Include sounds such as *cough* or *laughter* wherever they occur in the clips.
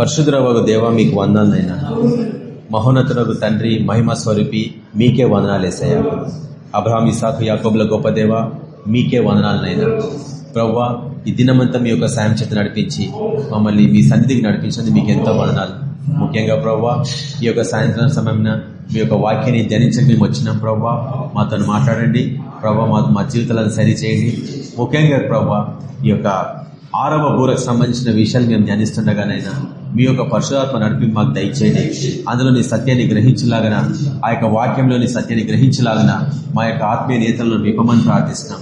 పరిశుద్ధరవగు దేవ మీకు వందాలనైనా మహోన్నతులకు తండ్రి మహిమ స్వరూపి మీకే వందనాలేసయ్యా అబ్రహాం ఇసాకు యాకోబుల గొప్ప దేవ మీకే వందనాలనైనా. ప్రవ్వా ఈ దినమంతా మీ యొక్క సాయం చేత నడిపించి మమ్మల్ని మీ సన్నిధికి నడిపించింది మీకు ఎంతో వందనాలు. ముఖ్యంగా ప్రవ్వా ఈ యొక్క సాయంత్రం సమయంలో మీ యొక్క వాక్యాన్ని ధ్యానించక మేము వచ్చినాం ప్రవ్వా. మాతో మాట్లాడండి. ప్రవ్వా మా మా జీవితాలను సరిచేయండి ముఖ్యంగా ప్రవ్వా ఈ యొక్క ఆరవ బూరకు సంబంధించిన విషయాలు మేము ధ్యానిస్తుండగానైనా మీ యొక్క పరశురాత్మ నడిపి మాకు దయచేయండి. అందులోని సత్యాన్ని గ్రహించలాగన ఆ యొక్క వాక్యంలోని సత్యాన్ని గ్రహించలాగన మా యొక్క ఆత్మీయ నేతలను నిపమని ప్రార్థిస్తున్నాం.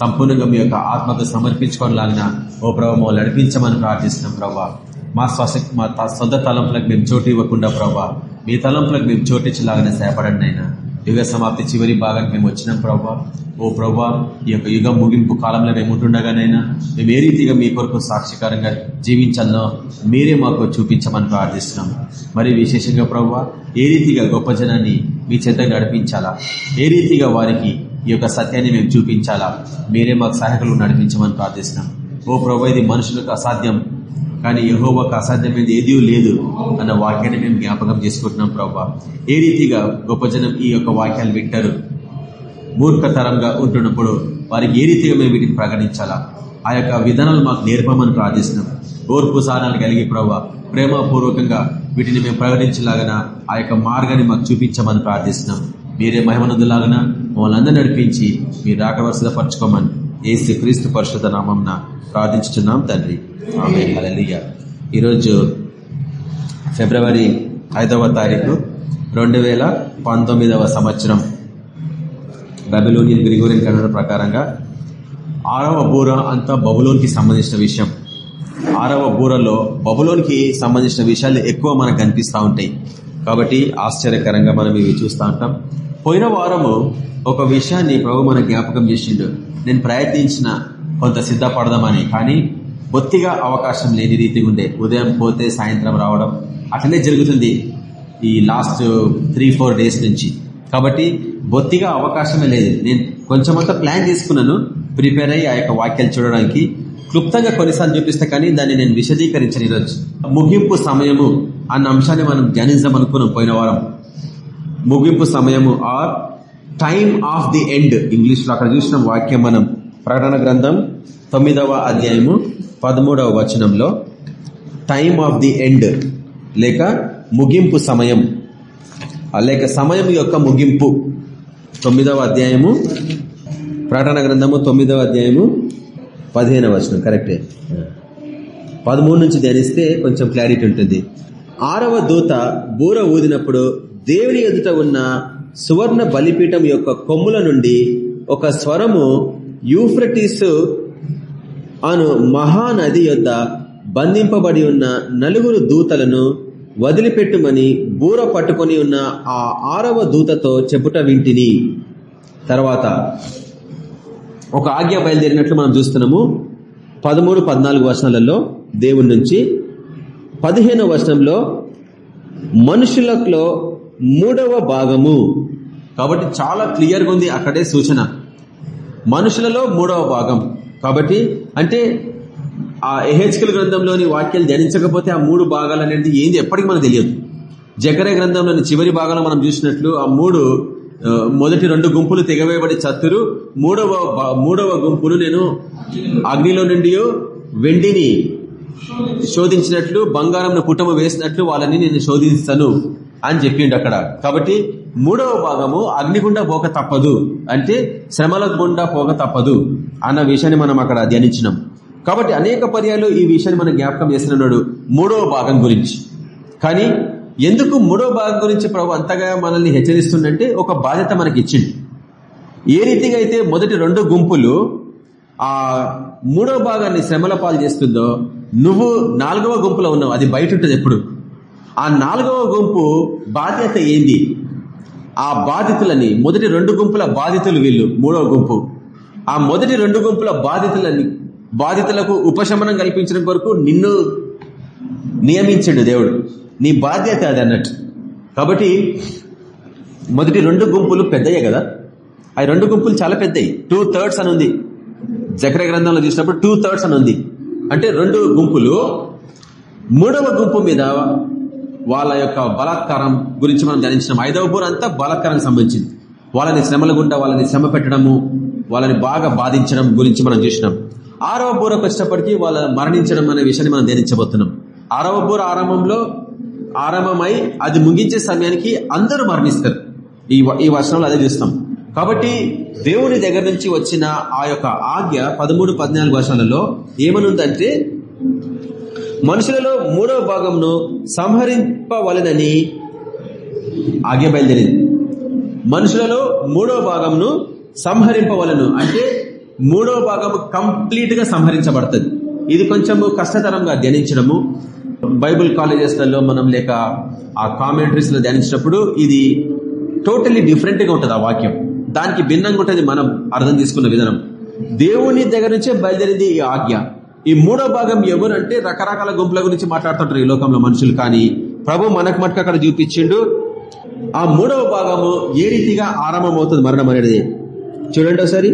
సంపూర్ణంగా మీ యొక్క ఆత్మకు సమర్పించుకోలాగిన ఓ ప్రభావ నడిపించమని ప్రార్థిస్తున్నాం ప్రభావ మా శ్వాస మా సొంత తలంపులకు మేము చోటు ఇవ్వకుండా ప్రభావ మీ తలంపులకు మేము చోటించలాగానే సేపడండి అయినా యుగ సమాప్తి చివరి భాగానికి మేము వచ్చినాం ప్రభావ ఓ ప్రభా ఈ యొక్క యుగం ముగింపు కాలంలో మేము ఉంటుండగానైనా మేము ఏ రీతిగా మీ కొరకు సాక్షికరంగా జీవించాలనో మీరే మాకు చూపించమని ప్రార్థిస్తున్నాం మరి విశేషంగా ప్రభా ఏ రీతిగా గొప్ప జనాన్ని మీ చేత నడిపించాలా? ఏ రీతిగా వారికి ఈ యొక్క సత్యాన్ని మేము చూపించాలా? మీరే మాకు సహాయకులు నడిపించమని ప్రార్థిస్తున్నాం ఓ ప్రభా ఇది మనుషులకు అసాధ్యం కానీ యహోవాకు అసాధ్యమైనది ఏదీ లేదు అన్న వాక్యాన్ని మేము జ్ఞాపకం చేసుకుంటున్నాం ప్రభా. ఏ రీతిగా గొప్ప జనం ఈ యొక్క వాక్యాలు వింటారు? మూర్ఖతరంగా ఉంటున్నప్పుడు వారికి ఏ రీతిగా మేము వీటిని ప్రకటించాలా? ఆ యొక్క విధానాలు మాకు నేర్పమని ప్రార్థిస్తున్నాం. ఓర్పు సాధనాలు కలిగి ప్రభావ ప్రేమపూర్వకంగా వీటిని మేము ప్రకటించలాగన? ఆ యొక్క మార్గాన్ని మాకు చూపించమని ప్రార్థిస్తున్నాం. మీరే మహిమనందులాగన? మమ్మల్ని అందరూ నడిపించి మీరు రాకవలసగా పరచుకోమని ఏసు క్రీస్తు పరిషత్ నామం ప్రార్థించుతున్నాం తండ్రి. ఆమె హలలియ ఈరోజు ఫిబ్రవరి ఐదవ తారీఖు రెండు వేల పంతొమ్మిదవ సంవత్సరం. బబులోనియన్ గ్రిగోరియన్ కన్నడ ప్రకారంగా ఆరవ బూర అంతా బబులోన్కి సంబంధించిన విషయం. ఆరవ బూరలో బబులోన్కి సంబంధించిన విషయాలు ఎక్కువ మనకు కనిపిస్తూ ఉంటాయి. కాబట్టి ఆశ్చర్యకరంగా మనం ఇవి చూస్తూ ఉంటాం. పోయిన వారము ఒక విషయాన్ని ప్రభు మన జ్ఞాపకం చేసిండు. నేను ప్రయత్నించిన కొంత సిద్ధపడదామని కానీ బొత్తిగా అవకాశం లేని రీతిగా ఉండే. ఉదయం పోతే సాయంత్రం రావడం అట్లనే జరుగుతుంది ఈ లాస్ట్ త్రీ ఫోర్ డేస్ నుంచి. కాబట్టి బొత్తిగా అవకాశమే లేదు. నేను కొంచెమంతా ప్లాన్ చేసుకున్నాను ప్రిపేర్ అయ్యి ఆ యొక్క వాక్యాలు చూడడానికి. క్లుప్తంగా కొన్నిసార్లు చూపిస్తా కానీ దాన్ని నేను విశదీకరించను ఈరోజు. ముగింపు సమయము అన్న అంశాన్ని మనం ధ్యానించాం అనుకున్నాం పోయిన వారం. ముగింపు సమయము or time of the end. ఇంగ్లీష్లో అక్కడ చూసిన వాక్యం మనం ప్రకటన గ్రంథం తొమ్మిదవ అధ్యాయము పదమూడవ వచనంలో టైమ్ ఆఫ్ ది ఎండ్ లేక ముగింపు సమయం. లేక సమయం యొక్క ముగింపు. తొమ్మిదవ అధ్యాయము ప్రకటన గ్రంథము తొమ్మిదవ అధ్యాయము పదిహేనవ వచనం. కరెక్టే? పదమూడు నుంచి ధ్యానిస్తే కొంచెం క్లారిటీ ఉంటుంది. ఆరవ దూత బూర ఊదినప్పుడు దేవుని ఎదుట ఉన్న సువర్ణ బలిపీఠం యొక్క కొమ్ముల నుండి ఒక స్వరము యూఫ్రటీస్ అను మహానది యొద్ద బంధింపబడి ఉన్న నలుగురు దూతలను వదిలిపెట్టుమని బూర పట్టుకొని ఉన్న ఆ ఆరవ దూతతో చెప్పుట వింటిని. తర్వాత ఒక ఆజ్ఞ బయలుదేరినట్లు మనం చూస్తున్నాము. పదమూడు పద్నాలుగు వర్షాలలో దేవుడి నుంచి పదిహేను వర్షంలో మనుషులలో మూడవ భాగము. కాబట్టి చాలా క్లియర్గా ఉంది అక్కడే సూచన. మనుషులలో మూడవ భాగం. కాబట్టి అంటే ఆ ఎహెచ్కల్ గ్రంథంలోని వాక్యాలు ధ్యానించకపోతే ఆ మూడు భాగాలు అనేది ఏంది ఎప్పటికీ మనకు తెలియదు. జకరే గ్రంథంలోని చివరి భాగాలు మనం చూసినట్లు ఆ మూడు మొదటి రెండు గుంపులు తెగవేయబడి చత్తురు. మూడవ మూడవ గుంపును నేను అగ్నిలో నుండి వెండిని శోధించినట్లు బంగారం పుటము వేసినట్లు వాళ్ళని నేను శోధిస్తాను అని చెప్పిండు అక్కడ. కాబట్టి మూడవ భాగము అగ్నిగుండా పోక తప్పదు అంటే శ్రమల గుండా పోక తప్పదు అన్న విషయాన్ని మనం అక్కడ ధ్యానించినాం. కాబట్టి అనేక పర్యాలు ఈ విషయాన్ని మనం జ్ఞాపకం చేస్తున్నాడు మూడవ భాగం గురించి. కానీ ఎందుకు మూడవ భాగం గురించి ప్రభు అంతగా మనల్ని హెచ్చరిస్తుండంటే ఒక బాధ్యత మనకి ఇచ్చింది ఏ రీతిగా అయితే మొదటి రెండు గుంపులు ఆ మూడవ భాగాన్ని శ్రమల పాలు చేస్తుందో నువ్వు నాలుగవ గుంపులో ఉన్నావు అది బయట ఉంటుంది ఎప్పుడు. ఆ నాలుగవ గుంపు బాధ్యత ఏంది? ఆ బాధితులని మొదటి రెండు గుంపుల బాధితులు వీళ్ళు మూడవ గుంపు. ఆ మొదటి రెండు గుంపుల బాధితులని బాధితులకు ఉపశమనం కల్పించడం కొరకు నిన్ను నియమించడు దేవుడు. నీ బాధ్యత అది అన్నట్టు. కాబట్టి మొదటి రెండు గుంపులు పెద్దయ్యే కదా? ఆ రెండు గుంపులు చాలా పెద్దయి. టూ థర్డ్స్ అని ఉంది. జకర గ్రంథంలో చూసినప్పుడు టూ థర్డ్స్ అని ఉంది. అంటే రెండు గుంపులు. మూడవ గుంపు మీద వాళ్ళ యొక్క బలాత్కారం గురించి మనం ధ్యానించినాం. ఐదవ బూర అంతా బలాత్కారానికి సంబంధించింది. వాళ్ళని శ్రమల గుండా వాళ్ళని శ్రమ పెట్టడము వాళ్ళని బాగా బాధించడం గురించి మనం చూసినాం. ఆరవ బూరకు వచ్చినప్పటికీ వాళ్ళ మరణించడం అనే విషయాన్ని మనం ధ్యానించబోతున్నాం. ఆరవ బూర ఆరంభంలో ఆరంభమై అది ముగించే సమయానికి అందరూ మరణిస్తారు. ఈ ఈ వర్షంలో అదే చూస్తాం. కాబట్టి దేవుని దగ్గర నుంచి వచ్చిన ఆ యొక్క ఆజ్ఞ పదమూడు పద్నాలుగు వర్షాలలో ఏమనుందంటే మనుషులలో మూడవ భాగంను సంహరింపవలనని ఆజ్ఞ బయలుదేరింది. మనుషులలో మూడవ భాగంను సంహరింపవలను. అంటే మూడవ భాగం కంప్లీట్గా సంహరించబడుతుంది. ఇది కొంచెం కష్టతరంగా ధ్యానించడము. బైబుల్ కాలేజెస్లలో మనం లేక ఆ కామెంటరీస్లో ధ్యానించినప్పుడు ఇది టోటలీ డిఫరెంట్గా ఉంటుంది ఆ వాక్యం. దానికి భిన్నంగా ఉంటుంది మనం అర్థం చేసుకున్న విధానం. దేవుని దగ్గర నుంచే బయలుదేరింది ఈ ఆజ్ఞ. ఈ మూడో భాగం ఎవరంటే రకరకాల గుంపుల గురించి మాట్లాడుతుంటారు ఈ లోకంలో మనుషులు కానీ. ప్రభు మనకు మటుకు అక్కడ చూపించిండు. ఆ మూడవ భాగము ఏ రీతిగా ఆరంభమవుతుంది మరణం అనేది? చూడండి ఒకసారి.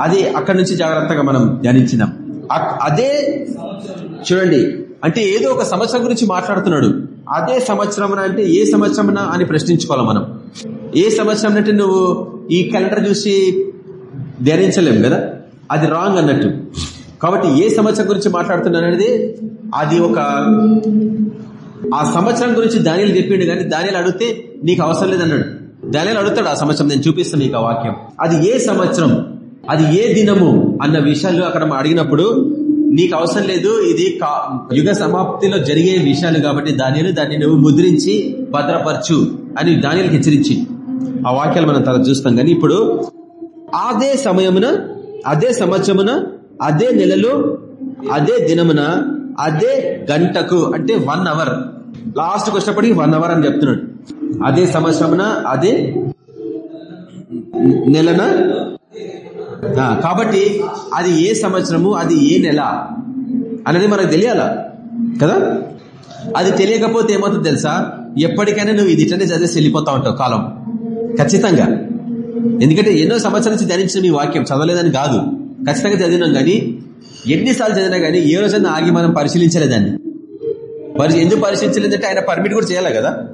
అది అక్కడి నుంచి జాగ్రత్తగా మనం ధ్యానించినాం. అక్- అదే చూడండి. అంటే ఏదో ఒక సంవత్సరం గురించి మాట్లాడుతున్నాడు. అదే సంవత్సరం అంటే ఏ సంవత్సరం అని ప్రశ్నించుకోవాలి మనం. ఏ సంవత్సరం అంటే నువ్వు ఈ క్యాలెండర్ చూసి ధ్యానించలేం కదా? అది రాంగ్ అన్నట్టు. కాబట్టి ఏ సంవత్సరం గురించి మాట్లాడుతున్నాను అనేది అది ఒక ఆ సంవత్సరం గురించి దానిలు చెప్పిండు కానీ దానిలు అడిగితే నీకు అవసరం లేదన్నాడు. దానిలు అడుగుతాడు ఆ సంవత్సరం నేను చూపిస్తాను నీకు ఆ వాక్యం. అది ఏ సంవత్సరం? అది ఏ దినము? అన్న విషయాలు అక్కడ అడిగినప్పుడు నీకు అవసరం లేదు ఇది కా- యుగ సమాప్తిలో జరిగే విషయాలు కాబట్టి దానిని దాన్ని నువ్వు ముద్రించి భద్రపరచు అని దానికి హెచ్చరించి. ఆ వాక్యాలు మనం తర్వాత చూస్తాం. కానీ ఇప్పుడు అదే సమయమున అదే సంవత్సరమున అదే నెలలో అదే దినమున అదే గంటకు అంటే వన్ అవర్ లాస్ట్కి కష్టపడి వన్ అవర్ అని చెప్తున్నాడు. అదే సంవత్సరమున అదే నెలన కాబట్టి అది ఏ సంవత్సరము అది ఏ నెల అనేది మనకు తెలియాలా కదా? అది తెలియకపోతే ఏమవుతుంది తెలుసా? ఎప్పటికైనా నువ్వు ఇది ఇట్లనే చదివేసి వెళ్ళిపోతా ఉంటావు కాలం. ఖచ్చితంగా. ఎందుకంటే ఎన్నో సంవత్సరాల నుంచి ధ్యానించిన మీ వాక్యం చదవలేదని కాదు. ఖచ్చితంగా చదివినాం కానీ ఎన్నిసార్లు చదివినా కానీ ఏ రోజైనా ఆగి మనం పరిశీలించలేదాన్ని. మరి ఎందుకు పరిశీలించలేదంటే ఆయన పర్మిట్ కూడా చేయాలి కదా?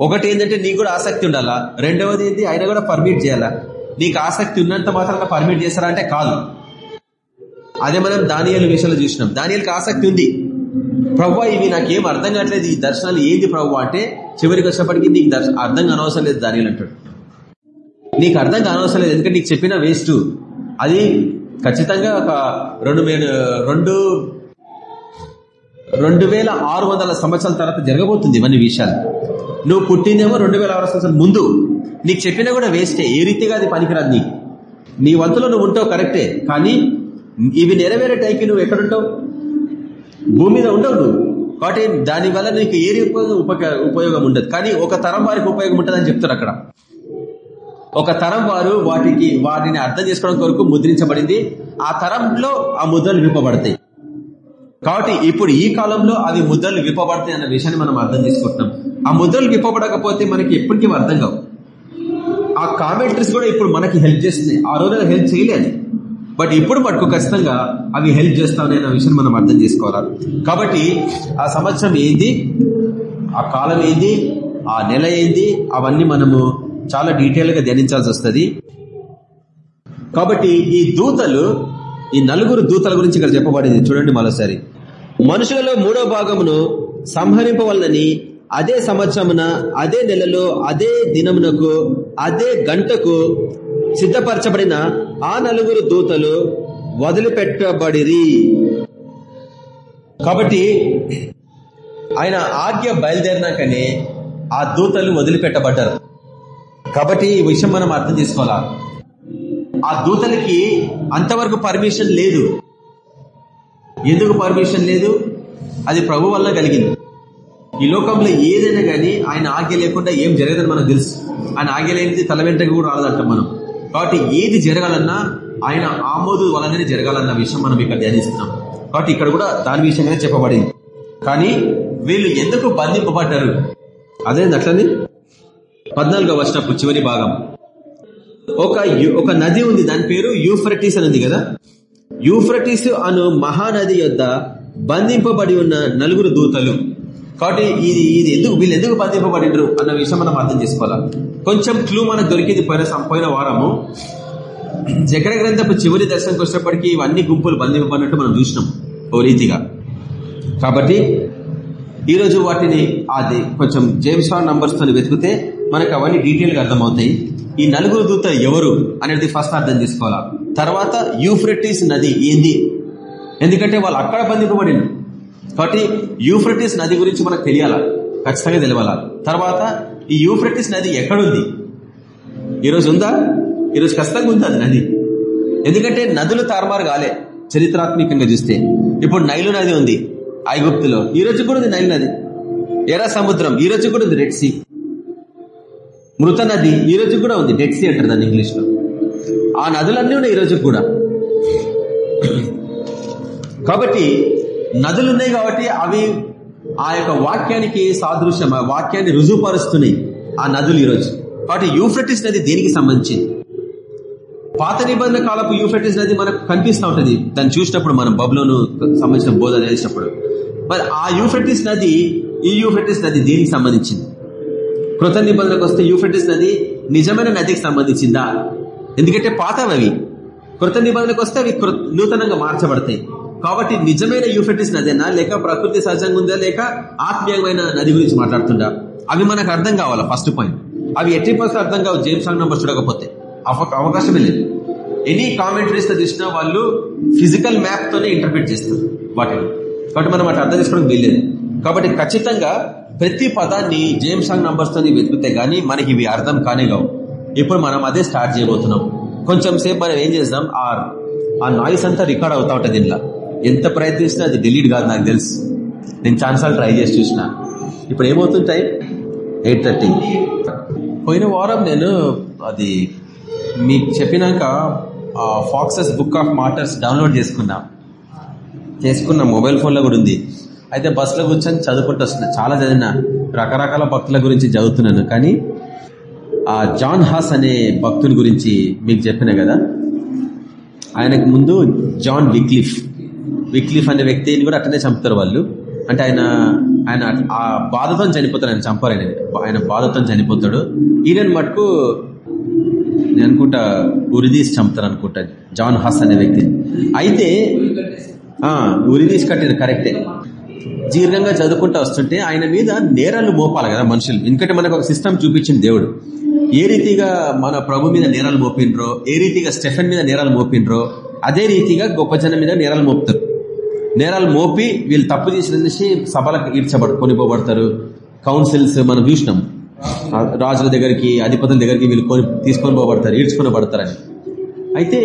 ఒకటి ఏంటంటే నీకు కూడా ఆసక్తి ఉండాలా? రెండవది ఏంటి? ఆయన కూడా పర్మిట్ చేయాలా? నీకు ఆసక్తి ఉన్నంత మాత్రం పర్మిట్ చేస్తారా అంటే కాదు. అదే మనం దానియాల విషయంలో చూసినాం. దానియాలకి ఆసక్తి ఉంది. ప్రవ్వా ఇవి నాకేం అర్థం కావట్లేదు. ఈ దర్శనాలు ఏంది ప్రవ్వా అంటే చివరికి వచ్చినప్పటికీ నీకు అర్థం కానవసరం లేదు దానియాలు అంటాడు. నీకు అర్థం కానవసరం లేదు. ఎందుకంటే నీకు చెప్పిన వేస్ట్. అది ఖచ్చితంగా ఒక రెండు వేల రెండు రెండు వేల ఆరు వందల సంవత్సరాల తర్వాత జరగబోతుంది ఇవన్నీ విషయాలు. నువ్వు పుట్టిందేమో రెండు వేల ఆరు సంవత్సరాల ముందు. నీకు చెప్పినా కూడా వేస్టే. ఏ రీతిగా అది పనికిరాదు నీకు. నీ వంతులో నువ్వు ఉంటావు కరెక్టే. కానీ ఇవి నెరవేరే టైంకి నువ్వు ఎక్కడుంటావు? భూమి మీద ఉండవు నువ్వు. కాబట్టి దానివల్ల నీకు ఏ ఉపయోగం ఉపయోగం ఉండదు. కానీ ఒక తరం వారికి ఉపయోగం ఉంటుందని చెప్తారు అక్కడ. ఒక తరం వారు వాటికి వాటిని అర్థం చేసుకోవడం కొరకు ముద్రించబడింది. ఆ తరంలో ఆ ముద్రలు విప్పబడతాయి. కాబట్టి ఇప్పుడు ఈ కాలంలో అవి ముద్రలు విప్పబడతాయి అన్న విషయాన్ని మనం అర్థం చేసుకుంటున్నాం. ఆ ముద్రలు విప్పబడకపోతే మనకి ఎప్పటికీ అర్థం కావు. ఆ కామెంటరీస్ కూడా ఇప్పుడు మనకి హెల్ప్ చేస్తున్నాయి. ఆ రోజు హెల్ప్ చేయలేదు. బట్ ఇప్పుడు మటుకు ఖచ్చితంగా అవి హెల్ప్ చేస్తామని ఆ విషయం మనం అర్థం చేసుకోవాలి? కాబట్టి ఆ సంవత్సరం ఏంది? ఆ కాలం ఏంది? ఆ నెల ఏంది? అవన్నీ మనము చాలా డీటెయిల్గా ధ్యానించాల్సి వస్తుంది. కాబట్టి ఈ దూతలు ఈ నలుగురు దూతల గురించి ఇక్కడ చెప్పబడింది. చూడండి మరోసారి. మనుషులలో మూడో భాగమును సంహరింపవలనని అదే సంవత్సరమున అదే నెలలో అదే దినమునకు అదే గంటకు సిద్ధపరచబడిన ఆ నలుగురు దూతలు వదిలిపెట్టబడిరి. కాబట్టి ఆయన ఆజ్ఞ బయలుదేరినాకనే ఆ దూతలు వదిలిపెట్టబడ్డారు. కాబట్టి ఈ విషయం మనం అర్థం చేసుకోవాలా? ఆ దూతలకి అంతవరకు పర్మిషన్ లేదు. ఎందుకు పర్మిషన్ లేదు? అది ప్రభు వల్ల కలిగింది. ఈ లోకంలో ఏదైనా కానీ ఆయన ఆజ్ఞ లేకుండా ఏం జరగదని మనకు తెలుసు. ఆయన ఆజ్ఞ లేనిది తల వెంటకి కూడా రాదంటాం మనం. కాబట్టి ఏది జరగాలన్నా ఆయన ఆమోదు వలననే జరగాలన్న విషయం మనం ఇక్కడ ధ్యానిస్తున్నాం. కాబట్టి ఇక్కడ కూడా దాని విషయంగానే చెప్పబడింది. కానీ వీళ్ళు ఎందుకు బంధింపబడ్డారు? అదే అట్లని పద్నాలుగో వచ్చినప్పుడు చివరి భాగం. ఒక ఒక నది ఉంది దాని పేరు యూఫ్రటీస్ అని ఉంది కదా? యూఫ్రటీస్ అను మహానది యొద్ద బంధింపబడి ఉన్న నలుగురు దూతలు. కాబట్టి ఇది ఇది ఎందుకు వీళ్ళు ఎందుకు బంధింపబడినరు అన్న విషయం మనం అర్థం చేసుకోవాలా? కొంచెం క్లూ మనకు దొరికింది పోయిన పోయిన వారము. జకర గ్రంథపు చివరి దర్శనంకి వచ్చినప్పటికీ ఇవన్నీ గుంపులు బంధింపబడినట్టు మనం చూసినాం ఓ రీతిగా. కాబట్టి ఈరోజు వాటిని అది కొంచెం జేమ్స్ వాన్ నంబర్స్తో వెతికితే మనకు అవన్నీ డీటెయిల్గా అర్థమవుతాయి. ఈ నలుగురు దూత ఎవరు అనేది ఫస్ట్ అర్థం చేసుకోవాలా? తర్వాత యూఫ్రెటిస్ నది ఏంది? ఎందుకంటే వాళ్ళు అక్కడ బంధింపబడిన కాబట్టి యూఫ్రెటిస్ నది గురించి మనకు తెలియాలా? ఖచ్చితంగా తెలియాలా తర్వాత ఈ యూఫ్రెటిస్ నది ఎక్కడుంది? ఈరోజు ఉందా? ఈరోజు ఖచ్చితంగా ఉంది అది నది? ఎందుకంటే నదులు తారుమారు కాలే చరిత్రాత్మకంగా చూస్తే. ఇప్పుడు నైలు నది ఉంది ఐగుప్తులో. ఈ రోజు కూడా ఉంది నైలు నది. ఎర్ర సముద్రం. ఈ రోజు కూడా ఉంది రెడ్ సీ మృత నది ఈ రోజు కూడా ఉంది. డెడ్ సీ అంటారు దాన్ని ఇంగ్లీష్లో. ఆ నదులన్నీ ఉన్నాయి ఈ రోజు కూడా. కాబట్టి నదులు ఉన్నాయి కాబట్టి అవి ఆ యొక్క వాక్యానికి సాదృశ్యం ఆ వాక్యాన్ని రుజువుపరుస్తున్నాయి ఆ నదులు ఈరోజు. కాబట్టి యూఫ్రటిస్ నది దేనికి సంబంధించింది? పాత నిబంధన కాలపు యూఫ్రటిస్ నది మనకు కనిపిస్తూ ఉంటుంది. దాన్ని చూసినప్పుడు మనం బబులోను సంబంధించిన బోధన చేసినప్పుడు. మరి ఆ యూఫ్రటిస్ నది ఈ యూఫ్రటిస్ నది దేనికి సంబంధించింది? కృత నిబంధనకు వస్తే యూఫ్రటిస్ నది నిజమైన నదికి సంబంధించిందా? ఎందుకంటే పాతవి కృత నిబంధనకు వస్తే అవి నూతనంగా మార్చబడతాయి. కాబట్టి నిజమైన యూఫెటిస్ నదేనా? లేక ప్రకృతి సహజంగా ఉందా? లేక ఆత్మీయమైన నది గురించి మాట్లాడుతుందా? అవి మనకు అర్థం కావాలా? First point. అవి ఎట్టి పర్సెంట్ అర్థం కావు. జేమ్స్ రాంగ్ నంబర్ చూడకపోతే. అవకాశమే లేదు. ఎనీ కామెంటరీస్తో చూసినా వాళ్ళు ఫిజికల్ మ్యాప్ తోనే ఇంటర్ప్రిట్ చేస్తారు వాటిని. కాబట్టి మనం వాటి అర్థం చేసుకోవడం వీల్లేదు. కాబట్టి ఖచ్చితంగా ప్రతి పదాన్ని జేమ్స్ రాంగ్ నంబర్స్తో వెతికితే గానీ మనకి ఇవి అర్థం కానే కావు. ఇప్పుడు మనం అదే స్టార్ట్ చేయబోతున్నాం. కొంచెం సేపు మనం ఏం చేద్దాం? ఆ నాయిస్ అంతా రికార్డ్ అవుతా ఉంటుంది దీనిలో ఎంత ప్రయత్నించినా అది డిలీట్ కాదు నాకు తెలుసు. నేను ఛాన్సాలు ట్రై చేసి చూసిన. ఇప్పుడు ఏమవుతుంటాయి? Eight thirty. పోయిన వారం నేను అది మీకు చెప్పినాక Foxe's Book of Martyrs download చేసుకున్నా. చేసుకున్న మొబైల్ ఫోన్లో కూడా ఉంది. అయితే బస్సులో కూర్చొని చదువుకుంటూ వస్తున్నా. చాలా చదివిన. రకరకాల భక్తుల గురించి చదువుతున్నాను. కానీ ఆ జాన్ హాస్ అనే భక్తుని గురించి మీకు చెప్పిన కదా? ఆయనకు ముందు జాన్ విక్లిఫ్ విక్లీఫ్ అనే వ్యక్తిని కూడా అట్లనే చంపుతారు వాళ్ళు. అంటే ఆయన ఆయన ఆ బాధతో చనిపోతాడు ఆయన చంపారు ఆయన ఆయన బాధతో చనిపోతాడు. ఈయన మటుకు నేను అనుకుంటా ఉరిదీసి చంపుతారు అనుకుంటా జాన్ హాస్ అనే వ్యక్తి. అయితే ఉరిదీసి కట్టిన కరెక్టే. దీర్ఘంగా చదువుకుంటూ వస్తుంటే ఆయన మీద నేరాలు మోపాలి కదా మనుషులు. ఎందుకంటే మనకు ఒక సిస్టమ్ చూపించింది దేవుడు. ఏ రీతిగా మన ప్రభు మీద నేరాలు మోపినరో ఏ రీతిగా స్టెఫెన్ మీద నేరాలు మోపినరో అదే రీతిగా గొప్ప జనం మీద నేరాలు మోపుతారు. నేరాలు మోపి వీళ్ళు తప్పు చేసినందుకు సభలకు ఈడ్చబడు కొనిపోబడతారు. కౌన్సిల్స్ మనం చూసినాం. రాజుల దగ్గరికి అధిపతుల దగ్గరికి వీళ్ళు కొని తీసుకొని పోబడతారు ఈడ్చుకొని పడతారని అయితే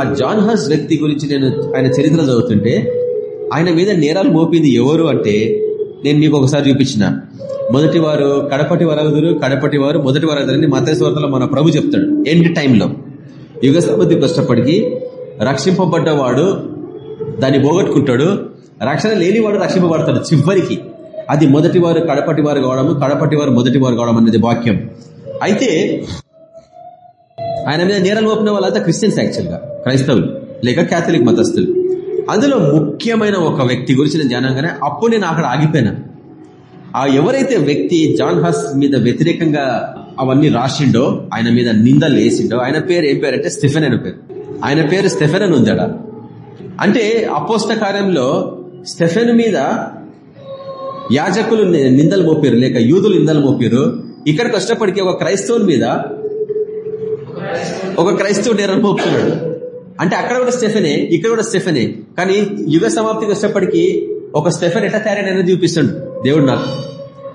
ఆ జాన్ హస్ వ్యక్తి గురించి నేను ఆయన చరిత్ర చదువుతుంటే ఆయన మీద నేరాలు మోపింది ఎవరు అంటే నేను మీకు ఒకసారి చూపించిన. మొదటి వారు కడపటి వరదురు కడపటి వారు మొదటి వరగుదురని మతేశ్వర్తలో మన ప్రభు చెప్తాడు. ఎండ్ టైంలో యుగ సమృద్ధి కష్టపడికి రక్షింపబడ్డవాడు దాన్ని పోగొట్టుకుంటాడు. రక్షణ లేనివాడు రక్షింపబడతాడు చివరికి. అది మొదటి వారు కడపటి వారు కావడము కడపటి వారు మొదటి వారు కావడం అనేది వాక్యం. అయితే ఆయన మీద నేరాలు మోపిన వాళ్ళంతా క్రిస్టియన్స్ యాక్చువల్గా క్రైస్తవులు లేక క్యాథలిక్ మతస్థులు. అందులో ముఖ్యమైన ఒక వ్యక్తి గురించి నేను జానంగానే అప్పుడు నేను అక్కడ ఆగిపోయినా. ఆ ఎవరైతే వ్యక్తి జాన్ హస్ మీద వ్యతిరేకంగా అవన్నీ రాసిండో ఆయన మీద నిందలు వేసిండో ఆయన పేరు ఏం పేరు అంటే స్టెఫెన్ అని పేరు. ఆయన పేరు స్టెఫెన్ అని ఉందట. అంటే అపోస్త కార్యంలో స్టెఫెన్ మీద యాజకులు నిందలు మోపారు లేక యూదులు నిందలు మోపారు ఇక్కడికి కష్టపడికి ఒక క్రైస్తవుని మీద ఒక క్రైస్తవుడు నేరం మోపుతున్నాడు. అంటే అక్కడ కూడా స్టెఫెనే ఇక్కడ కూడా స్టెఫెనే. కానీ యుగ సమాప్తికి వచ్చేప్పటికీ ఒక స్టెఫెన్ ఎట్లా తయారైన చూపిస్తాడు దేవుడు నాకు.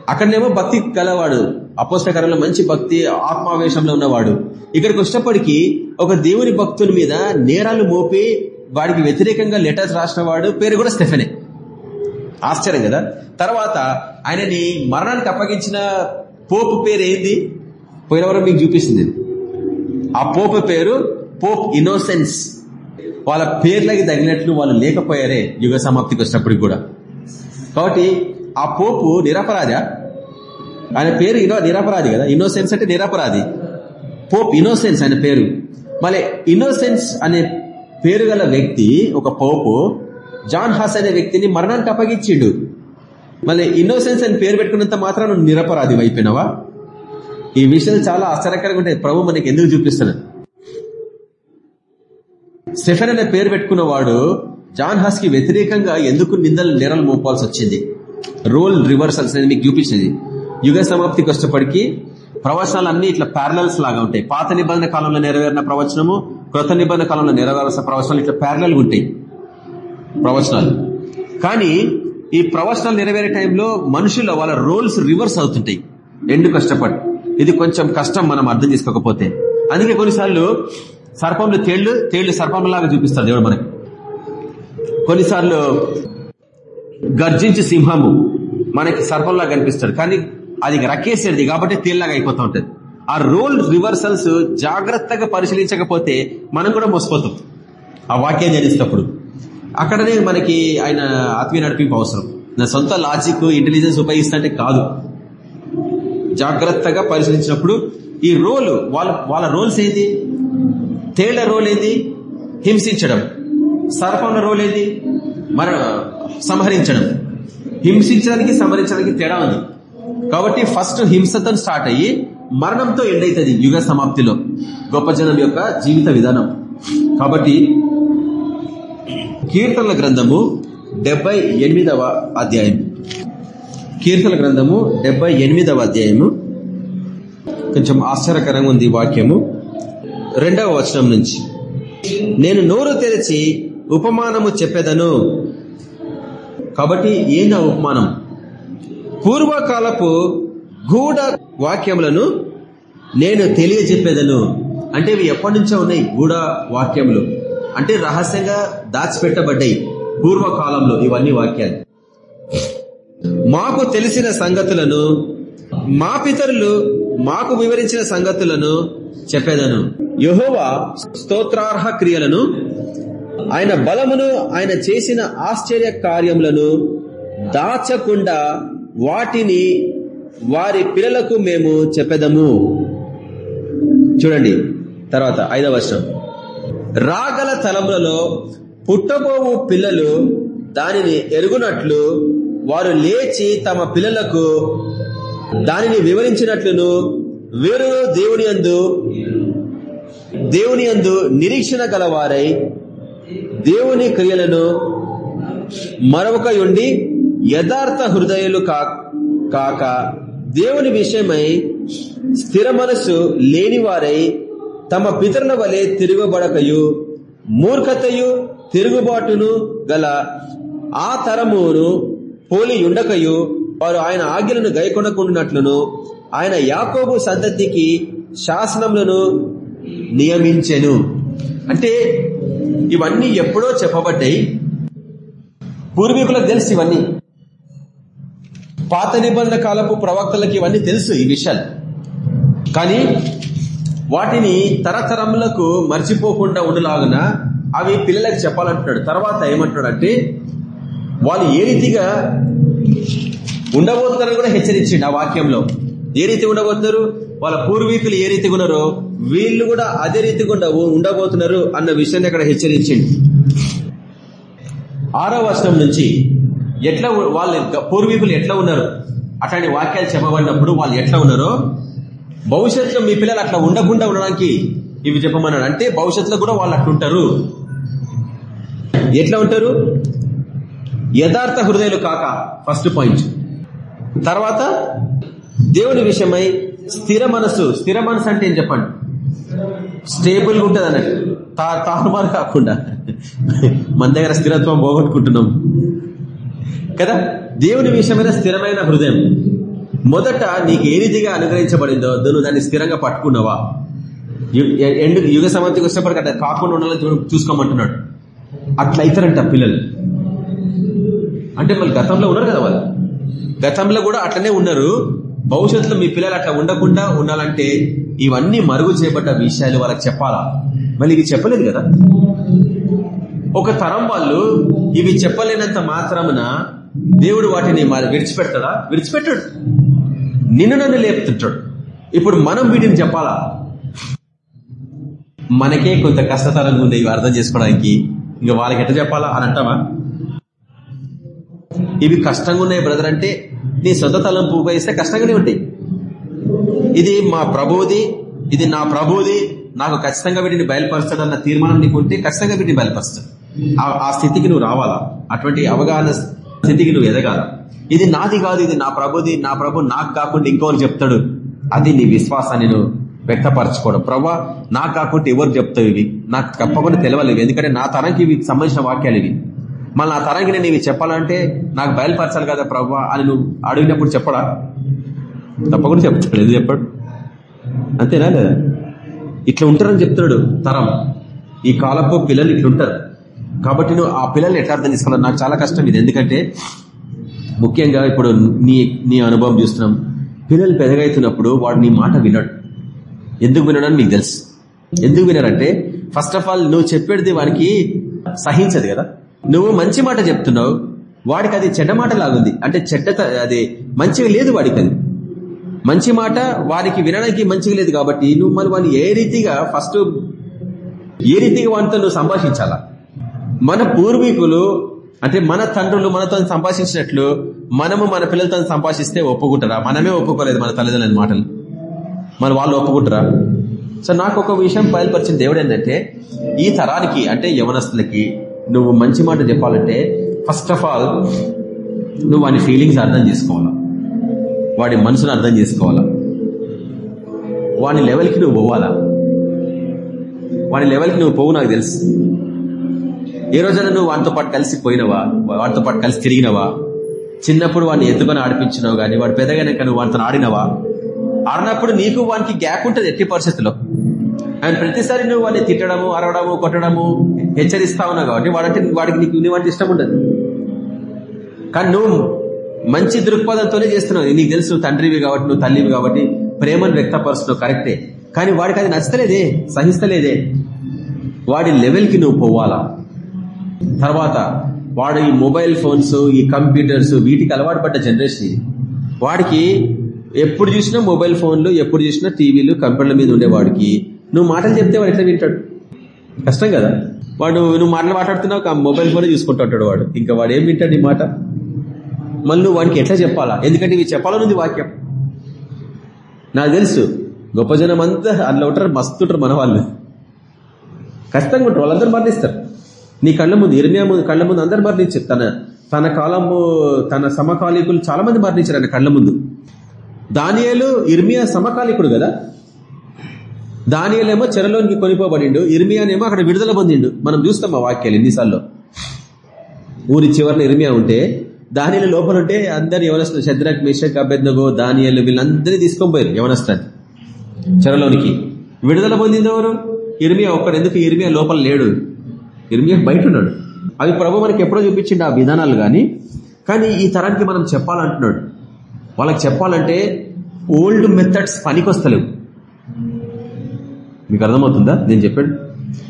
అక్కడనేమో భక్తి కలవాడు. అపోష్టకరంలో మంచి భక్తి ఆత్మావేశంలో ఉన్నవాడు. ఇక్కడికి వచ్చేప్పటికీ ఒక దేవుని భక్తుని మీద నేరాలు మోపి వాడికి వ్యతిరేకంగా లెటర్స్ రాసిన వాడు పేరు కూడా స్టెఫెనే. ఆశ్చర్యం కదా? తర్వాత ఆయనని మరణానికి అప్పగించిన పోపు పేరు ఏంది? పోయినవరం మీకు చూపిస్తుంది. ఆ పోపు పేరు పోప్ ఇన్నోసెన్స్. వాళ్ళ పేర్లకి తగినట్లు వాళ్ళు లేకపోయారే యుగ సమాప్తికి వచ్చినప్పటికి కూడా. కాబట్టి ఆ పోపు నిరపరాధ. ఆయన పేరు ఇనో నిరపరాధి కదా? ఇన్నోసెన్స్ అంటే నిరపరాధి. పోప్ ఇన్నోసెన్స్ ఆయన పేరు. మళ్ళీ ఇన్నోసెన్స్ అనే పేరు గల వ్యక్తి ఒక పోపు జాన్ హాస్ అనే వ్యక్తిని మరణానికి అప్పగించిండు. మళ్ళీ ఇన్నోసెన్స్ అని పేరు పెట్టుకున్నంత మాత్రం నువ్వు నిరపరాధి అయిపోయినావా? ఈ విషయాలు చాలా ఆశ్చర్యకరంగా ఉంటాయి. ప్రభు మనకి ఎందుకు చూపిస్తున్నాడు? స్టెఫెన్ అనే పేరు పెట్టుకున్నవాడు జాన్ హాస్కి వ్యతిరేకంగా ఎందుకు నిందలు నేరలు మోపాల్సి వచ్చింది? రోల్ రివర్సల్స్ అనేది మీకు చూపించింది. యుగ సమాప్తికి వచ్చేప్పటికీ ప్రవచనాలు అన్ని ఇట్లా ప్యారలల్స్ లాగా ఉంటాయి. పాత నిబంధన కాలంలో నెరవేరిన ప్రవచనము కృత నిబంధన కాలంలో నెరవేరాల్సిన ప్రవచనాలు ఇట్లా ప్యారలల్గా ఉంటాయి. ప్రవచనాలు. కానీ ఈ ప్రవచనాలు నెరవేరే టైంలో మనుషుల వాళ్ళ రోల్స్ రివర్స్ అవుతుంటాయి. ఎందుకు కష్టపడి. ఇది కొంచెం కష్టం మనం అర్థం చేసుకోకపోతే. అందుకే కొన్నిసార్లు సర్పంలు తేళ్ళు తేళ్ళు సర్పంలాగా చూపిస్తారు దేవుడు మనకి. కొన్నిసార్లు గర్జించి సింహము మనకి సర్పంలాగా కనిపిస్తాడు. కానీ అది రక్కేసేది కాబట్టి తేళ్ళాగా అయిపోతూ ఉంటుంది. ఆ రోల్ రివర్సల్స్ జాగ్రత్తగా పరిశీలించకపోతే మనం కూడా మోసపోతాం. ఆ వాక్యం జరిగినప్పుడు అక్కడనే మనకి ఆయన ఆత్మీయ నడిపింపు అవసరం. నా సొంత లాజిక్ ఇంటెలిజెన్స్ ఉపయోగిస్తుంటే కాదు. జాగ్రత్తగా పరిశీలించినప్పుడు ఈ రోల్ వాళ్ళ వాళ్ళ రోల్స్ ఏంటి? తేళ్ళ రోల్ ఏంది హింసించడం. సర్పంల రోల్ ఏంది మర సంహరించడం. హింసించడానికి సంహరించడానికి తేడా ఉంది. కాబట్టి ఫస్ట్ హింసతో స్టార్ట్ అయ్యి మరణంతో ఎండ్ అవుతుంది యుగ సమాప్తిలో. గొప్ప జనం యొక్క జీవిత విధానం. కాబట్టి కీర్తనల గ్రంథము డెబ్బై ఎనిమిదవ అధ్యాయం కీర్తన గ్రంథము డెబ్బై ఎనిమిదవ అధ్యాయము. కొంచెం ఆశ్చర్యకరంగా ఉంది వాక్యము. రెండవ వచనం నుంచి. నేను నోరు తెరిచి ఉపమానము చెప్పేదను. కాబట్టి ఏందా ఉపమానం? పూర్వకాలపు గూఢ వాక్యములను నేను తెలియజెప్పేదను. అంటే ఇవి ఎప్పటి నుంచో ఉన్నాయి? గూఢ వాక్యములు. అంటే రహస్యంగా దాచిపెట్టబడ్డాయి పూర్వకాలంలో ఇవన్నీ వాక్యాలు. మాకు తెలిసిన సంగతులను మా పితరులు మాకు వివరించిన సంగతులను చెప్పేదను. యహోవా స్తోత్రార్హ క్రియలను ఆయన బలమును ఆయన చేసిన ఆశ్చర్య కార్యములను దాచకుండా వాటిని వారి పిల్లలకు మేము చెప్పెదము. చూడండి తర్వాత ఐదవ వర్షం రాగల తలములలో పుట్టబోవు పిల్లలు దానిని ఎరుగునట్లు వారు లేచి తమ పిల్లలకు దానిని వివరించినట్లును వీరు దేవుని అందు దేవుని అందు నిరీక్షణ గలవారై దేవుని క్రియలను మరొక ఉండి యథార్థ హృదయాలు కాక దేవుని విషయమై స్థిర మనస్సు లేనివారై తమ పితరుల వలె తిరుగుబడకయు మూర్ఖతయు తిరుగుబాటును గల ఆ తరమును పోలి ఉండకయు. వారు ఆయన ఆజ్ఞలను గైకొనకుండాట్లును ఆయన యాకోబు సంతతికి శాసనములను నియమించెను. అంటే ఇవన్నీ ఎప్పుడో చెప్పబడ్డాయి. పూర్వీకులకు తెలుసు ఇవన్నీ. పాత నిబంధన కాలపు ప్రవక్తలకు ఇవన్నీ తెలుసు ఈ విషయాలు. కానీ వాటిని తరతరములకు మర్చిపోకుండా ఉండలాగున అవి పిల్లలకు చెప్పాలంటున్నాడు. తర్వాత ఏమంటున్నాడంటే వాళ్ళు ఏ రీతిగా ఉండబోతున్నారని కూడా హెచ్చరించిండు ఆ వాక్యంలో. ఏ రీతి ఉండబోతున్నారు? వాళ్ళ పూర్వీకులు ఏ రీతిగా ఉన్నారో వీళ్ళు కూడా అదే రీతిగా ఉండవు ఉండబోతున్నారు అన్న విషయాన్ని అక్కడ హెచ్చరించిండు. ఆరో వర్షం నుంచి ఎట్లా వాళ్ళ పూర్వీకులు ఎట్లా ఉన్నారు? అట్లాంటి వాక్యాలు చెప్పబడినప్పుడు వాళ్ళు ఎట్లా ఉన్నారో? భవిష్యత్తులో మీ పిల్లలు అట్లా ఉండకుండా ఉండడానికి ఇవి చెప్పమన్నాడు అంటే భవిష్యత్తులో కూడా వాళ్ళు అట్లుంటారు ఎట్లా ఉంటారు? యథార్థ హృదయాలు కాక ఫస్ట్ పాయింట్. తర్వాత దేవుని విషయమై స్థిర మనసు స్థిర మనసు అంటే ఏం చెప్పండి? స్టేబుల్ ఉంటుంది అన్నట్టు. తా తారుమారు కాకుండా. *laughs* మన దగ్గర స్థిరత్వం పోగొట్టుకుంటున్నాం. కదా? దేవుని విషయమైన స్థిరమైన హృదయం. మొదట నీకు ఏ రీతిగా అనుగ్రహించబడిందో నువ్వు దాన్ని స్థిరంగా పట్టుకున్నావా? ఎండు యుగ సమాప్తికి వచ్చినప్పటికీ అట్లా కాకుండా ఉండాలని చూసుకోమంటున్నాడు. అట్లా అవుతారంట పిల్లలు. అంటే మళ్ళీ గతంలో ఉన్నారు కదా వాళ్ళు. గతంలో కూడా అట్లనే ఉన్నారు. భవిష్యత్తులో మీ పిల్లలు అట్లా ఉండకుండా ఉండాలంటే ఇవన్నీ మరుగు చేయబడ్డ విషయాలు వాళ్ళకి చెప్పాలా? మళ్ళీ ఇవి చెప్పలేదు కదా? ఒక తరం వాళ్ళు ఇవి చెప్పలేనంత మాత్రమున దేవుడు వాటిని మరి విడిచిపెడతాడా? విడిచిపెట్టాడు. నిన్ను నన్ను లేపుతుంటాడు. ఇప్పుడు మనం వీటిని చెప్పాలా? మనకే కొంత కష్టతరంగా ఉంది ఇవి అర్థం చేసుకోవడానికి ఇంకా వాళ్ళకి ఎట్లా చెప్పాలా అని అంటావా? ఇవి కష్టంగా ఉన్నాయి బ్రదర్ అంటే నీ సొంత తలంపు ఉపయోగిస్తే కష్టంగానే ఉంటాయి. ఇది మా ప్రభువుది ఇది నా ప్రభువుది నాకు ఖచ్చితంగా వీటిని బయలుపరుస్తాడన్న తీర్మానం నీకు ఉంటే ఖచ్చితంగా వీటిని బయలుపరుస్తాడు. ఆ స్థితికి నువ్వు రావాలా? అటువంటి అవగాహన స్థితికి నువ్వు ఎదగాల. ఇది నాది కాదు ఇది నా ప్రభుది నా ప్రభు నాకు కాకుండా ఇంకోరు చెప్తాడు. అది నీ విశ్వాసాన్ని నువ్వు వ్యక్తపరచుకోవడం. ప్రభా నాకు కాకుండా ఎవరు చెప్తావు ఇవి? నాకు తప్పకుండా తెలవలేవు. ఎందుకంటే నా తరంకి ఇవి సంబంధించిన వాక్యాలు ఇవి. మళ్ళీ నా తరంకి నేను ఇవి చెప్పాలంటే నాకు బయలుపరచాలి కదా ప్రభా అని నువ్వు అడిగినప్పుడు చెప్పడా? తప్పకుండా చెప్తాడు. ఎందుకు చెప్పాడు? అంతేనా లేదా? ఇట్లా ఉంటారని చెప్తాడు తరం. ఈ కాలపు పిల్లలు ఇట్లుంటారు కాబట్టి నువ్వు ఆ పిల్లల్ని ఎట్లా అర్థం చేసుకోవాలి నాకు చాలా కష్టం ఇది. ఎందుకంటే ముఖ్యంగా ఇప్పుడు నీ నీ అనుభవం చూస్తున్నాం. పిల్లలు పెదగైతున్నప్పుడు వాడు నీ మాట వినడు. ఎందుకు వినడని నీకు తెలుసు. ఎందుకు వినరంటే ఫస్ట్ ఆఫ్ ఆల్ నువ్వు చెప్పేది వానికి సహించదు కదా. నువ్వు మంచి మాట చెప్తున్నావు వాడికి అది చెడ్డ మాట లాగుంది. అంటే చెడ్డ అది మంచిగా లేదు వాడికి అది. మంచి మాట వారికి వినడానికి మంచిగా లేదు కాబట్టి నువ్వు మరి వాడిని ఏ రీతిగా ఫస్ట్ ఏ రీతిగా వాటితో నువ్వు సంభాషించాలా? మన పూర్వీకులు అంటే మన తండ్రులు మనతో సంభాషించినట్లు మనము మన పిల్లలతో సంభాషిస్తే ఒప్పుకుంటారా? మనమే ఒప్పుకోలేదు మన తల్లిదండ్రుల మాటలు. మన వాళ్ళు ఒప్పుకుంటారా? సో నాకు ఒక విషయం బయలుపరిచిన దేవుడు ఏంటంటే ఈ తరానికి అంటే యవనస్తులకి నువ్వు మంచి మాట చెప్పాలంటే ఫస్ట్ ఆఫ్ ఆల్ నువ్వు వాని ఫీలింగ్స్ అర్థం చేసుకోవాలా? వాడి మనసును అర్థం చేసుకోవాలా? వాడి లెవెల్కి నువ్వు పోవాలా? వాడి లెవెల్కి నువ్వు పోవు నాకు తెలుసు. ఏ రోజైనా నువ్వు వాటితో పాటు కలిసి పోయినవా? వాడితో పాటు కలిసి తిరిగినవా? చిన్నప్పుడు వాడిని ఎత్తుకొని ఆడిపించినావు కానీ వాడు పెద్దగానే నువ్వు వాటితో ఆడినవా? ఆడినప్పుడు నీకు వానికి గ్యాప్ ఉంటుంది ఎట్టి పరిస్థితిలో అండ్ ప్రతిసారి నువ్వు వాడిని తిట్టడము అరవడము కొట్టడము హెచ్చరిస్తా ఉన్నావు కాబట్టి వాడంటే వాడికి నీకు నువ్వంటే ఇష్టం ఉండదు. కానీ నువ్వు మంచి దృక్పథంతోనే చేస్తున్నావు. నీకు తెలుసు తండ్రివి కాబట్టి నువ్వు తల్లివి కాబట్టి ప్రేమను వ్యక్తపరుస్తున్నావు కరెక్టే. కానీ వాడికి అది నచ్చలేదే సహిస్తలేదే. వాడి లెవెల్కి నువ్వు పోవాలా? తర్వాత వాడు ఈ మొబైల్ ఫోన్స్ ఈ కంప్యూటర్స్ వీటికి అలవాటు పడ్డ జనరేషన్ వాడికి ఎప్పుడు చూసినా మొబైల్ ఫోన్లు ఎప్పుడు చూసినా టీవీలు కంప్యూటర్ల మీద ఉండేవాడికి నువ్వు మాటలు చెప్తే వాడు ఎట్లా వింటాడు? కష్టం కదా. వాడు నువ్వు మాటలు మాట్లాడుతున్నావు ఆ మొబైల్ ఫోన్ చూసుకుంటాడు వాడు. ఇంకా వాడు ఏం వింటాడు ఈ మాట? మళ్ళీ నువ్వు వాడికి ఎట్లా చెప్పాలా? ఎందుకంటే ఇవి చెప్పాలనుంది వాక్యం. నాకు తెలుసు గొప్ప జనం అంతా అందులో ఉంటారు మస్తుంటారు మన వాళ్ళు కష్టంగా ఉంటారు వాళ్ళందరూ మరణిస్తారు. నీ కళ్ళ ముందు ఇర్మియా ముందు కళ్ళ ముందు అందరు మరణించారు. తన తన కాలము తన సమకాలీకులు చాలా మంది మరణించారు ఆయన కళ్ళ ముందు. దానియలు ఇర్మియా సమకాలికుడు కదా? దానియలేమో చెరలోనికి కొనిపోబడిండు ఇర్మియానేమో అక్కడ విడుదల పొందిండు. మనం చూస్తాం ఆ వాక్యాలు ఎన్నిసార్లు. ఊరి చివరిన ఇర్మియా ఉంటే దానియాల లోపల ఉంటే అందరు యవనస్తులు శద్రక్ మిషక్ అభ్యర్థగో దానియలు వీళ్ళందరినీ తీసుకొని పోయారు యవనస్తాన్ని చెరలోనికి. విడుదల పొందిందెవరు ఇర్మియా ఒక్కడు. ఎందుకు? ఇర్మియా లోపల లేడు. ఇర్మియా బయట ఉన్నాడు అవి ప్రభు మనకి ఎప్పుడో చూపించిండు ఆ విధానాలు కానీ కానీ ఈ తరానికి మనం చెప్పాలంటున్నాడు. వాళ్ళకి చెప్పాలంటే ఓల్డ్ మెథడ్స్ పనికొస్తలేవు. మీకు అర్థమవుతుందా? నేను చెప్పాడు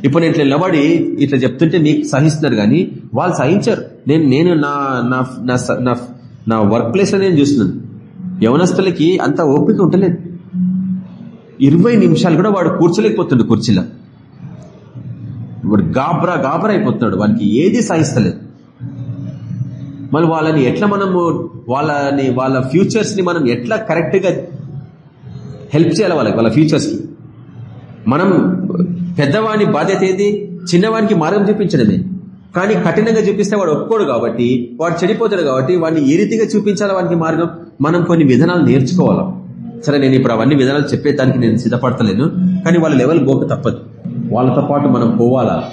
ఇప్పుడు నేను ఇట్లా నిలబడి ఇట్లా చెప్తుంటే నీకు సహిస్తున్నారు కానీ వాళ్ళు సహించారు. నేను నేను నా నా నా వర్క్ ప్లేస్లో నేను చూస్తున్నాను. యవనస్తులకి అంత ఓపిక ఉండలేదు ఇరవై నిమిషాలు కూడా వాడు కూర్చోలేకపోతుండే కుర్చీలో. ఇప్పుడు గాబరా గాబరా అయిపోతున్నాడు. వానికి ఏది సాధిస్తలేదు. మళ్ళీ వాళ్ళని ఎట్లా మనము వాళ్ళని వాళ్ళ ఫ్యూచర్స్ని మనం ఎట్లా కరెక్ట్గా హెల్ప్ చేయాలి వాళ్ళకి వాళ్ళ ఫ్యూచర్స్కి? మనం పెద్దవాని బాధ్యత ఏది? చిన్నవానికి మార్గం చూపించడమే. కానీ కఠినంగా చూపిస్తే వాడు ఒప్పుకోడు కాబట్టి వాడు చెడిపోతాడు కాబట్టి వాడిని ఏ రీతిగా చూపించాలి వానికి మార్గం? మనం కొన్ని విధానాలు నేర్చుకోవాలి. సరే నేను ఇప్పుడు అవన్నీ విధానాలు చెప్పేదానికి నేను సిద్ధపడతలేను. కానీ వాళ్ళ లెవెల్ గోక తప్పదు. వాళ్ళతో పాటు మనం పోవాలా?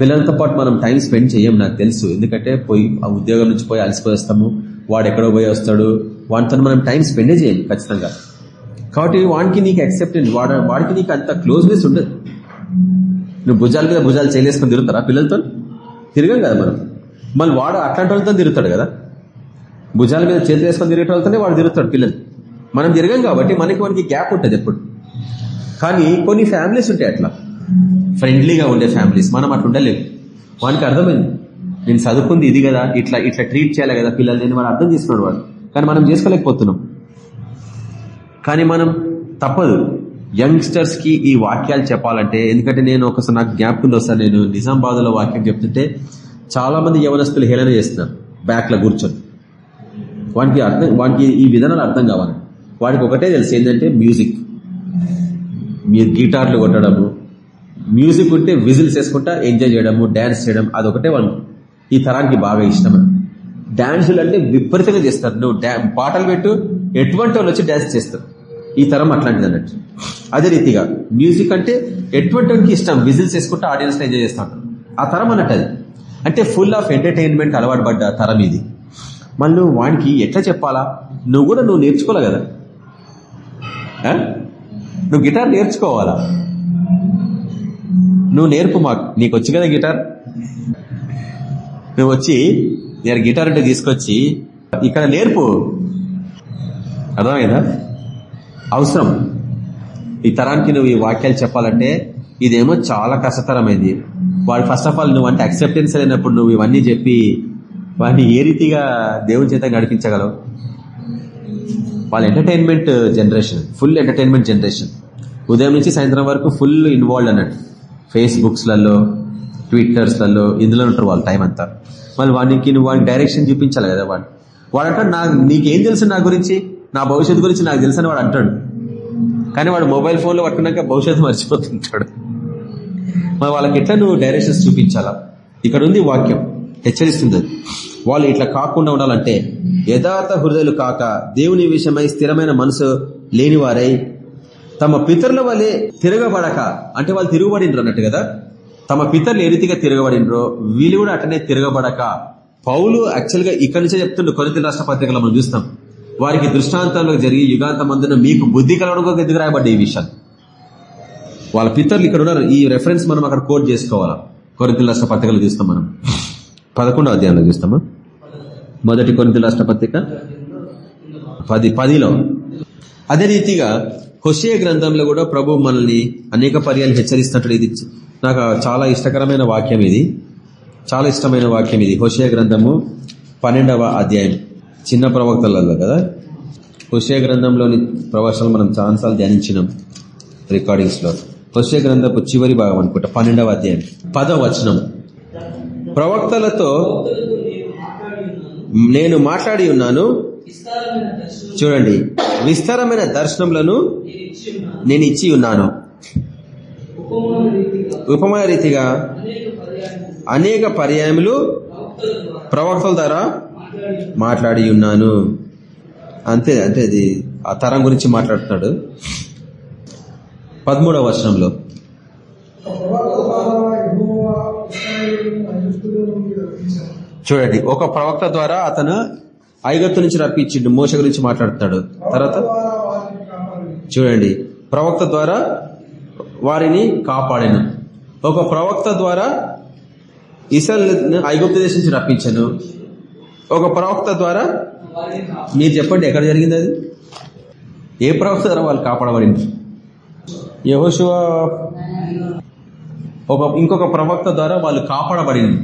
పిల్లలతో పాటు మనం టైం స్పెండ్ చేయం నాకు తెలుసు. ఎందుకంటే పోయి ఆ ఉద్యోగం నుంచి పోయి అలసిపోయి వస్తాము వాడు ఎక్కడో పోయి వస్తాడు. వాటితో మనం టైం స్పెండే చేయం ఖచ్చితంగా. కాబట్టి వాడికి నీకు యాక్సెప్టెన్స్ వాడ వాడికి నీకు అంత క్లోజ్నెస్ ఉండదు. నువ్వు భుజాల మీద భుజాలు చేయలేసుకొని తిరుగుతారా పిల్లలతో? తిరగం కదా మనం. మళ్ళీ వాడు అట్లాంటి వాళ్ళతో తిరుగుతాడు కదా. భుజాల మీద చేతులు వేసుకొని తిరిగే వాళ్ళతోనే వాడు తిరుగుతాడు పిల్లలు. మనం తిరగం కాబట్టి మనకి మనకి గ్యాప్ ఉంటుంది ఎప్పుడు. కానీ కొన్ని ఫ్యామిలీస్ ఉంటాయి అట్లా. ఫ్రెండ్లీగా ఉండే ఫ్యామిలీస్. మనం అట్లా ఉండలేము వానికి అర్థమైంది. నేను చదువుకుంది ఇది కదా ఇట్లా ఇట్లా ట్రీట్ చేయాలి కదా పిల్లలు నేను వాడు అర్థం చేసుకున్నాడు వాడు కానీ మనం చేసుకోలేకపోతున్నాం. కానీ మనం తప్పదు. యంగ్స్టర్స్కి ఈ వాక్యాలు చెప్పాలంటే ఎందుకంటే నేను ఒకసారి నాకు జ్ఞాపకం వస్తాను నేను నిజామాబాద్లో వాక్యం చెప్తుంటే చాలా మంది యవనస్తులు హేళన చేస్తున్నారు బ్యాక్లో కూర్చొని. వానికి అర్థం వానికి ఈ విధానాలు అర్థం కావాలి. వాడికి ఒకటే తెలుసు ఏంటంటే మ్యూజిక్ మీరు గిటార్లు కొట్టడము మ్యూజిక్ ఉంటే విజిల్స్ వేసుకుంటా ఎంజాయ్ చేయడము డాన్స్ చేయడం అదొకటే వాళ్ళు. ఈ తరానికి బాగా ఇష్టం డాన్సులు అంటే విపరీతంగా చేస్తారు. నువ్వు పాటలు పెట్టు ఎటువంటి వాళ్ళు వచ్చి డాన్స్ చేస్తారు. ఈ తరం అట్లాంటిది అన్నట్టు. అదే రీతిగా మ్యూజిక్ అంటే ఎటువంటి వాడికి ఇష్టం? విజిల్స్ వేసుకుంటా ఆడియన్స్ ఎంజాయ్ చేస్తా ఉంటారు. ఆ తరం అన్నట్టు అది. అంటే ఫుల్ ఆఫ్ ఎంటర్టైన్మెంట్ అలవాటు పడ్డ తరం ఇది. మళ్ళీ నువ్వు వాడికి ఎట్లా చెప్పాలా? నువ్వు కూడా నువ్వు నేర్చుకోవాలి కదా. నువ్వు గిటార్ నేర్చుకోవాలా? నువ్వు నేర్పు మాకు. నీకు వచ్చి కదా గిటార్? నువ్వు వచ్చి నేను గిటార్ అంటే తీసుకొచ్చి ఇక్కడ నేర్పు. అర్థమైందా? అవసరం. ఈ తరానికి నువ్వు ఈ వాక్యాలు చెప్పాలంటే ఇదేమో చాలా కష్టతరమైంది. వాడు ఫస్ట్ ఆఫ్ ఆల్ నువ్వు అంటే అక్సెప్టెన్స్ లేనప్పుడు నువ్వు ఇవన్నీ చెప్పి వాడిని ఏ రీతిగా దేవుని చేత నడిపించగలవు? వాళ్ళ entertainment generation full entertainment generation ఉదయం నుంచి సాయంత్రం వరకు ఫుల్ ఇన్వాల్వ్ అన్నట్టు. ఫేస్బుక్స్లలో ట్విట్టర్స్లలో ఇందులో ఉంటారు వాళ్ళ టైం అంతా. మళ్ళీ వాడికి నువ్వు వాడికి డైరెక్షన్ చూపించాలి కదా వాడు. వాడు అంటాడు నా నీకేం తెలుసు నా గురించి? నా భవిష్యత్తు గురించి నాకు తెలుసు అని వాడు అంటాడు. కానీ వాడు మొబైల్ ఫోన్లో పట్టుకున్నాక భవిష్యత్తు మర్చిపోతుంటాడు. మరి వాళ్ళకి ఎట్లా నువ్వు డైరెక్షన్స్ చూపించాలా? ఇక్కడ ఉంది వాక్యం. హెచ్చరిస్తుంది. వాళ్ళు ఇట్లా కాకుండా ఉండాలంటే యథార్థ హృదయాలు కాక దేవుని విషయమై స్థిరమైన మనసు లేనివారై తమ పితరుల వలె తిరగబడక అంటే వాళ్ళు తిరుగుబడినరు అన్నట్టు కదా? తమ పితరులు ఏ రీతిగా తిరగబడినరో వీళ్ళు కూడా అటనే తిరగబడక. పౌలు యాక్చువల్గా ఇక్కడ నుంచే చెప్తుండ్రు కొరింత రాష్ట్ర పత్రికలో మనం చూస్తాం. వారికి దృష్టాంతంలో జరిగి యుగాంతమందున మీకు బుద్ధి కలవడం ఎందుకు రాయబడ్డ ఈ విషయాలు వాళ్ళ పితరులు ఇక్కడ ఉన్నారు. ఈ రెఫరెన్స్ మనం అక్కడ కోట్ చేసుకోవాలా? కొరింతల రాష్ట్ర పత్రికలు చూస్తాం మనం. పదకొండో అధ్యాయంలో చూస్తామా? మొదటి కొరింతల రాష్ట్ర పత్రిక పది పదిలో. అదే రీతిగా హుషయ గ్రంథంలో కూడా ప్రభు మనల్ని అనేక పర్యాలు హెచ్చరిస్తున్నట్టు ఇది నాకు చాలా ఇష్టకరమైన వాక్యం ఇది. చాలా ఇష్టమైన వాక్యం ఇది. హుషయ గ్రంథము పన్నెండవ అధ్యాయం. చిన్న ప్రవక్తలలో కదా? హుషయ గ్రంథంలోని ప్రవచనాలు మనం చాలాసార్లు ధ్యానించినాం రికార్డింగ్స్లో. హుషయ గ్రంథపు చివరి భాగం అనుకుంటా పన్నెండవ అధ్యాయం. పదవ వచనం ప్రవక్తలతో నేను మాట్లాడి ఉన్నాను. చూడండి. విస్తారమైన దర్శనములను నేను ఇచ్చి ఉన్నాను. ఉపమాన రీతిగా అనేక పర్యాయములు ప్రవక్తల ద్వారా మాట్లాడి ఉన్నాను. అంతే అంటే అది ఆ తరం గురించి మాట్లాడుతున్నాడు. పదమూడవ వర్షంలో చూడండి ఒక ప్రవక్త ద్వారా అతను ఐగత్తు నుంచి రప్పించిండు. మోస గురించి మాట్లాడతాడు తర్వాత చూడండి. ప్రవక్త ద్వారా వారిని కాపాడాను. ఒక ప్రవక్త ద్వారా ఇసల్ ఐగుప్తు దేశం నుంచి రప్పించాను. ఒక ప్రవక్త ద్వారా మీరు చెప్పండి ఎక్కడ జరిగింది అది? ఏ ప్రవక్త ద్వారా వాళ్ళు కాపాడబడింది? యహోశివ ఒక ఇంకొక ప్రవక్త ద్వారా వాళ్ళు కాపాడబడింది.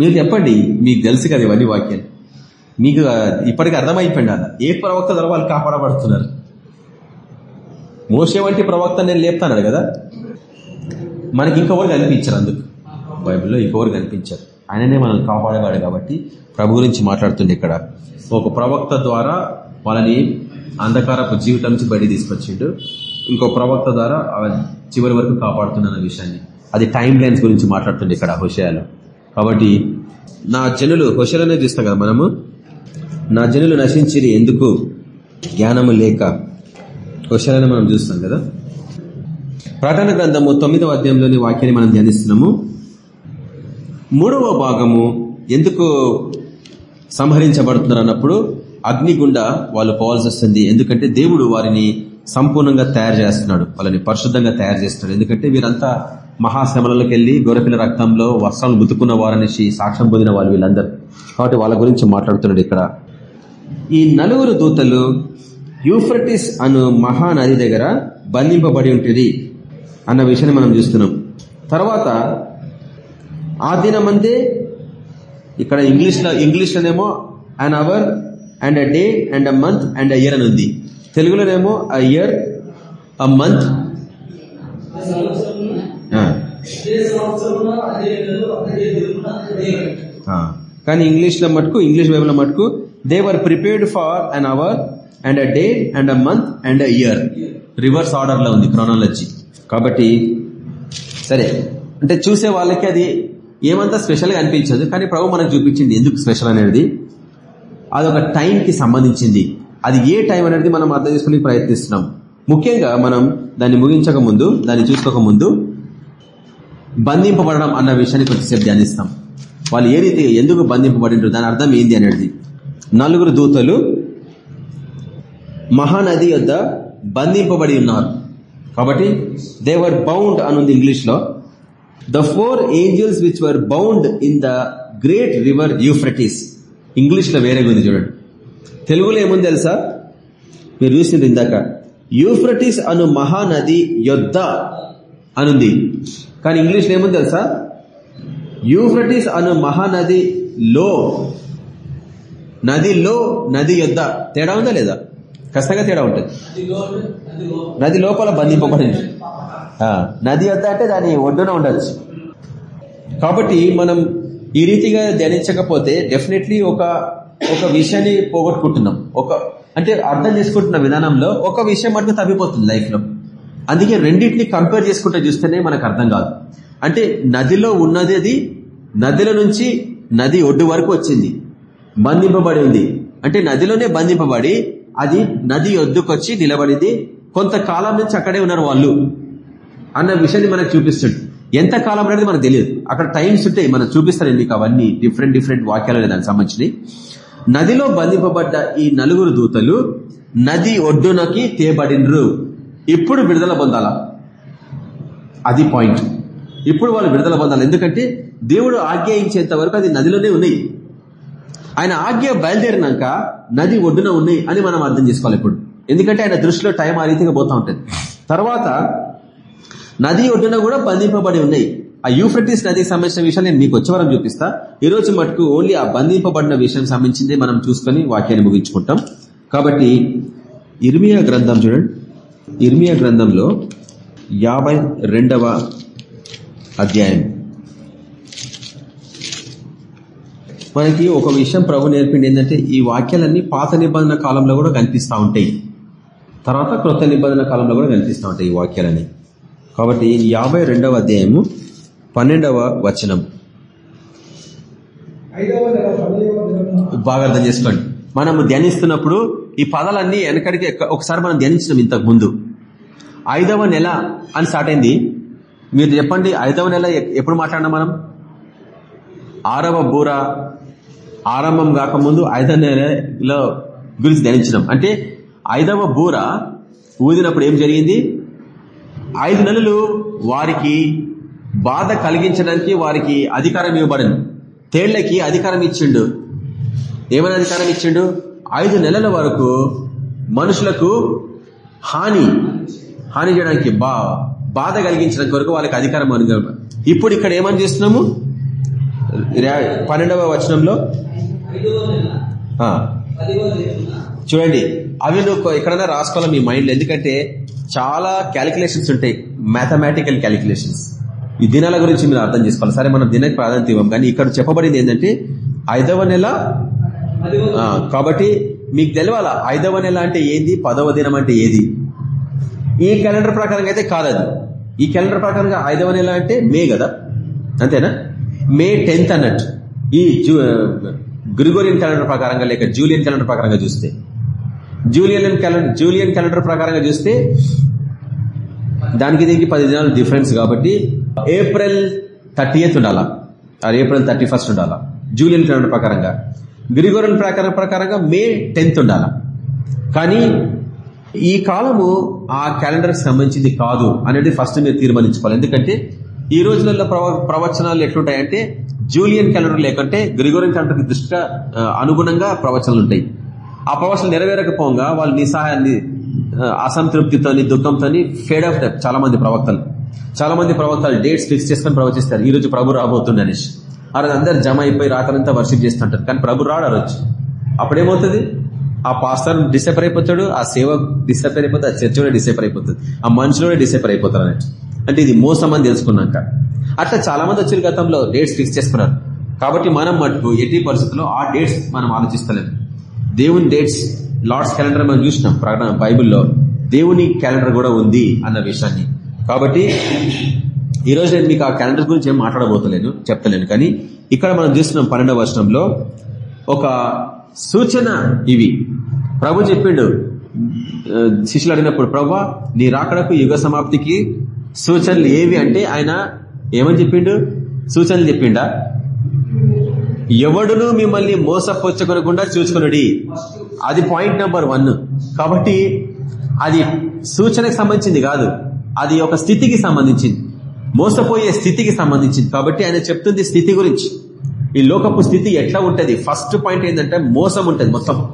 మీరు చెప్పండి మీకు తెలుసు కదా ఇవన్నీ వాక్యాలు. మీకు ఇప్పటికి అర్థమైపోయింది అన్న ఏ ప్రవక్త ద్వారా వాళ్ళు కాపాడబడుతున్నారు? మోసే వంటి ప్రవక్త నేను లేపుతాను కదా? మనకి ఇంకెవరు కనిపించారు అందుకు. బైబిల్లో ఇంకెవరు కనిపించారు. ఆయననే మనల్ని కాపాడేవాడు కాబట్టి ప్రభు గురించి మాట్లాడుతుంది ఇక్కడ. ఒక ప్రవక్త ద్వారా వాళ్ళని అంధకారపు జీవితం నుంచి బయట తీసుకొచ్చిండు. ఇంకో ప్రవక్త ద్వారా చివరి వరకు కాపాడుతున్న విషయాన్ని. అది టైం లైన్స్ గురించి మాట్లాడుతుంది ఇక్కడ హుషయాలు. కాబట్టి నా జనులు హుషయాలనే చూస్తాం కదా మనము. నా జనులు నశించిరి ఎందుకు? జ్ఞానము లేక. క్వశ్చన్ మనం చూస్తాం కదా. ప్రకటన గ్రంథము తొమ్మిదవ అధ్యాయంలోని వాక్యాన్ని మనం ధ్యానిస్తున్నాము. మూడవ భాగము ఎందుకు సంహరించబడుతున్నారు అన్నప్పుడు అగ్నిగుండ వాళ్ళు పోవాల్సి వస్తుంది. ఎందుకంటే దేవుడు వారిని సంపూర్ణంగా తయారు చేస్తున్నాడు. వాళ్ళని పరిశుద్ధంగా తయారు చేస్తున్నాడు. ఎందుకంటే వీరంతా మహాశ్రమలకి వెళ్ళి గొర్రెపిల్ల రక్తంలో వస్త్రాలు ముతుకున్న వారనేసి సాక్ష్యం పొందిన వాళ్ళు వీళ్ళందరూ. కాబట్టి వాళ్ళ గురించి మాట్లాడుతున్నాడు ఇక్కడ. ఈ నలుగురు దూతలు యూఫ్రటిస్ అను మహానది దగ్గర బంధింపబడి ఉంటుంది అన్న విషయాన్ని మనం చూస్తున్నాం. తర్వాత ఆ దినమందే ఇక్కడ ఇంగ్లీష్లో ఇంగ్లీష్లోనేమో an hour and a day and a month and a year అని ఉంది. తెలుగులోనేమో అ ఇయర్ అ మంత్ కానీ ఇంగ్లీష్లో మటుకు ఇంగ్లీష్ బైబుల్ మటుకు they were prepared for an hour and a day and a month and a year reverse ఆర్డర్లో ఉంది chronology కాబట్టి సరే. అంటే చూసే వాళ్ళకి అది ఏమంతా స్పెషల్గా అనిపించదు కానీ ప్రభు మనకు చూపించింది ఎందుకు స్పెషల్ అనేది? అదొక టైంకి సంబంధించింది. అది ఏ టైం అనేది మనం అర్థం చేసుకునే ప్రయత్నిస్తున్నాం. ముఖ్యంగా మనం దాన్ని ముగించక ముందు దాన్ని చూసుకోక ముందు బంధింపబడడం అన్న విషయాన్ని కొద్దిసేపు ధ్యానిస్తాం. వాళ్ళు ఏ రీతి ఎందుకు బంధింపబడిండ్రు దాని అర్థం ఏంది అనేది. నలుగురు దూతలు మహానది యొద్ద బంధింపబడి ఉన్నారు. కాబట్టి దే వర్ బౌండ్ అనుంది ఇంగ్లీష్లో the four angels which were bound in the great river Euphrates ఇంగ్లీష్లో వేరేగా ఉంది చూడండి. తెలుగులో ఏముంది తెలుసా? మీరు చూసింది ఇందాక. యూఫ్రటీస్ అను మహానది యొద్ద అనుంది. కానీ ఇంగ్లీష్లో ఏముంది తెలుసా? యూఫ్రటీస్ అను మహానది లో. నదిలో నది యొద్ద తేడా ఉందా లేదా? ఖచ్చితంగా తేడా ఉంటుంది. నది లోపల బంధింపబడింది నది యొద్ద అంటే దాని ఒడ్డున ఉండొచ్చు. కాబట్టి మనం ఈ రీతిగా ధ్యానించకపోతే డెఫినెట్లీ ఒక ఒక విషయాన్ని పోగొట్టుకుంటున్నాం. ఒక అంటే అర్థం చేసుకుంటున్న విధానంలో ఒక విషయం మటుకు తప్పిపోతుంది లైఫ్లో. అందుకే రెండింటిని కంపేర్ చేసుకుంటే చూస్తేనే మనకు అర్థం కాదు. అంటే నదిలో ఉన్నది అది నదిల నుంచి నది ఒడ్డు వరకు వచ్చింది. బంధింపబడి ఉంది అంటే నదిలోనే బంధింపబడి అది నది ఒడ్డుకొచ్చి నిలబడింది. కొంతకాలం నుంచి అక్కడే ఉన్నారు వాళ్ళు అన్న విషయాన్ని మనకు చూపిస్తుంది. ఎంత కాలం అనేది మనకు తెలియదు. అక్కడ టైమ్స్ ఉంటాయి. మనం చూపిస్తారు మీకు అవన్నీ డిఫరెంట్ డిఫరెంట్ వాక్యాలు దానికి సంబంధించి నదిలో బంధింపబడ్డ ఈ నలుగురు దూతలు నది ఒడ్డునకి తేబడినరు. ఇప్పుడు విడుదల పొందాల? అది పాయింట్. ఇప్పుడు వాళ్ళు విడుదల పొందాలి. ఎందుకంటే దేవుడు ఆజ్ఞాయించేంత వరకు అది నదిలోనే ఉన్నాయి. ఆయన ఆజ్ఞ బయలుదేరినాక నది ఒడ్డున ఉన్నాయి అని మనం అర్థం చేసుకోవాలి ఇప్పుడు. ఎందుకంటే ఆయన దృష్టిలో టైం ఆ రీతిగా పోతూ ఉంటుంది. తర్వాత నది ఒడ్డున కూడా బంధింపబడి ఉన్నాయి ఆ యూఫ్రటిస్ నదికి సంబంధించిన విషయాలు నేను మీకు వచ్చేవరం చూపిస్తా. ఈ రోజు మటుకు ఓన్లీ ఆ బంధింపబడిన విషయం సంబంధించింది మనం చూసుకొని వాక్యాన్ని ముగించుకుంటాం. కాబట్టి ఇర్మియా గ్రంథం చూడండి. ఇర్మియా గ్రంథంలో యాభై రెండవ అధ్యాయం. మనకి ఒక విషయం ప్రభు నేర్పిండి ఏంటంటే ఈ వాక్యాలన్నీ పాత నిబంధన కాలంలో కూడా కనిపిస్తూ ఉంటాయి. తర్వాత క్రొత్త నిబంధన కాలంలో కూడా కనిపిస్తూ ఉంటాయి ఈ వాక్యాలని కాబట్టి యాభై రెండవ అధ్యాయము పన్నెండవ వచనం. బాగా అర్థం చేసుకోండి. మనము ధ్యానిస్తున్నప్పుడు ఈ పదాలన్నీ వెనకడికి ఎక్క- ఒకసారి మనం ధ్యానించినాం ఇంతకు ముందు. ఐదవ నెల అని స్టార్ట్ అయింది. మీరు చెప్పండి ఐదవ నెల ఎప్పుడు మాట్లాడినా మనం? ఆరవ బూర ఆరంభం కాకముందు ఐదవ నెలలో గురించి ధ్యానించినాం. అంటే ఐదవ బూర ఊదినప్పుడు ఏం జరిగింది? ఐదు నెలలు వారికి బాధ కలిగించడానికి వారికి అధికారం ఇవ్వబడింది. తేళ్ళకి అధికారం ఇచ్చిండు. ఏమైనా అధికారం ఇచ్చిండు? ఐదు నెలల వరకు మనుషులకు హాని హాని చేయడానికి బా బాధ కలిగించడానికి వరకు వాళ్ళకి అధికారం అనుగ్రహం. ఇప్పుడు ఇక్కడ ఏమని చేస్తున్నాము? పన్నెండవ వచనంలో? చూడండి అవి నువ్వు ఎక్కడైనా రాసుకోవాలి మీ మైండ్ ఎందుకంటే చాలా క్యాలిక్యులేషన్స్ ఉంటాయి మ్యాథమెటికల్ క్యాలిక్యులేషన్స్. ఈ దినాల గురించి మీరు అర్థం చేసుకోవాలి. సరే మనం దినకి ప్రాధాన్యత ఇవ్వం. కానీ ఇక్కడ చెప్పబడింది ఏంటంటే ఐదవ నెల కాబట్టి మీకు తెలవాల ఐదవ నెల అంటే ఏది పదవ దినం అంటే ఏది? ఈ క్యాలెండర్ ప్రకారంగా అయితే కాదది. ఈ క్యాలెండర్ ప్రకారంగా ఐదవ నెల అంటే మే కదా? అంతేనా? మే టెన్త్ అన్నట్టు. ఈ జూ గ్రిగోరియన్ క్యాలెండర్ ప్రకారంగా లేక జూలియన్ క్యాలెండర్ ప్రకారంగా చూస్తే. జూలియన్ క్యాలెండర్ జూలియన్ క్యాలెండర్ ప్రకారంగా చూస్తే దానికి దీనికి పది దినాలు డిఫరెన్స్ కాబట్టి ఏప్రిల్ థర్టీ ఎయిత్ ఉండాలా? అది ఏప్రిల్ థర్టీ ఫస్ట్ ఉండాలా? జూలియన్ క్యాలెండర్ ప్రకారంగా. గ్రిగోరియన్ ప్రకారం ప్రకారంగా మే టెన్త్ ఉండాలా? కానీ ఈ కాలము ఆ క్యాలెండర్ సంబంధించింది కాదు అనేది ఫస్ట్ మీరు తీర్మానించుకోవాలి. ఎందుకంటే ఈ రోజులలో ప్రవ- ప్రవచనాలు ఎట్లుంటాయంటే జూలియన్ క్యాలెండర్ లేకుంటే గ్రిగోరియన్ క్యాలెండర్ దృష్ట్యా అనుగుణంగా ప్రవచనాలు ఉంటాయి. ఆ ప్రవచనం నెరవేరకపోగా వాళ్ళు నిస్సహాయాన్ని ఆ, అసంతృప్తితోని దుఃఖంతోని ఫేడ్ ఆఫ్ చాలా మంది ప్రవక్తలు. చాలా మంది ప్రవక్తలు డేట్స్ ఫిక్స్ చేసుకొని ప్రవచిస్తారు. ఈ రోజు ప్రభు రాబోతుంది అనేసి. ఆ రోజు అందరు జమ అయిపోయి రాత్రంతా వర్షిప్ చేస్తుంటారు. కానీ ప్రభు రాడు ఆ రోజు. అప్పుడేమవుతుంది? ఆ పాస్టర్ డిసైపర్ అయిపోతాడు ఆ సేవ డిసైపర్ అయిపోతుంది ఆ చర్చ్ కూడా డిసైపర్ అయిపోతుంది ఆ మనుషులు కూడా డిసైపర్ అయిపోతారు అన్నట్టు. అంటే ఇది మోసం అని తెలుసుకున్నాక. అట్లా చాలా మంది వచ్చిన గతంలో డేట్స్ ఫిక్స్ చేసుకున్నారు. కాబట్టి మనం మటుకు ఎట్టి పరిస్థితుల్లో ఆ డేట్స్ మనం ఆలోచిస్తలేము దేవుని డేట్స్ లార్డ్స్ క్యాలెండర్ మనం చూసినాం ప్రకటన బైబిల్లో. దేవుని క్యాలెండర్ కూడా ఉంది అన్న విషయాన్ని. కాబట్టి ఈ నేను మీకు ఆ క్యాలెండర్ గురించి ఏం మాట్లాడబోతలేను చెప్తలేను. కానీ ఇక్కడ మనం చూస్తున్నాం పన్నెండవ వర్షంలో ఒక సూచన ఇవి. ప్రభు చెప్పిండు శిష్యులు అడిగినప్పుడు ప్రభా నీ రాకడకు యుగ సమాప్తికి సూచనలు ఏవి అంటే ఆయన ఏమని చెప్పిండు? సూచనలు చెప్పిండా? ఎవడును మిమ్మల్ని మోసపుచ్చకొనకుండా చూసుకునుడి. అది పాయింట్ నెంబర్ వన్ కాబట్టి అది సూచనకు సంబంధించింది కాదు. అది ఒక స్థితికి సంబంధించింది. మోసపోయే స్థితికి సంబంధించింది. కాబట్టి ఆయన చెప్తుంది స్థితి గురించి. ఈ లోకపు స్థితి ఎట్లా ఉంటుంది? ఫస్ట్ పాయింట్ ఏంటంటే మోసం ఉంటుంది మొత్తం.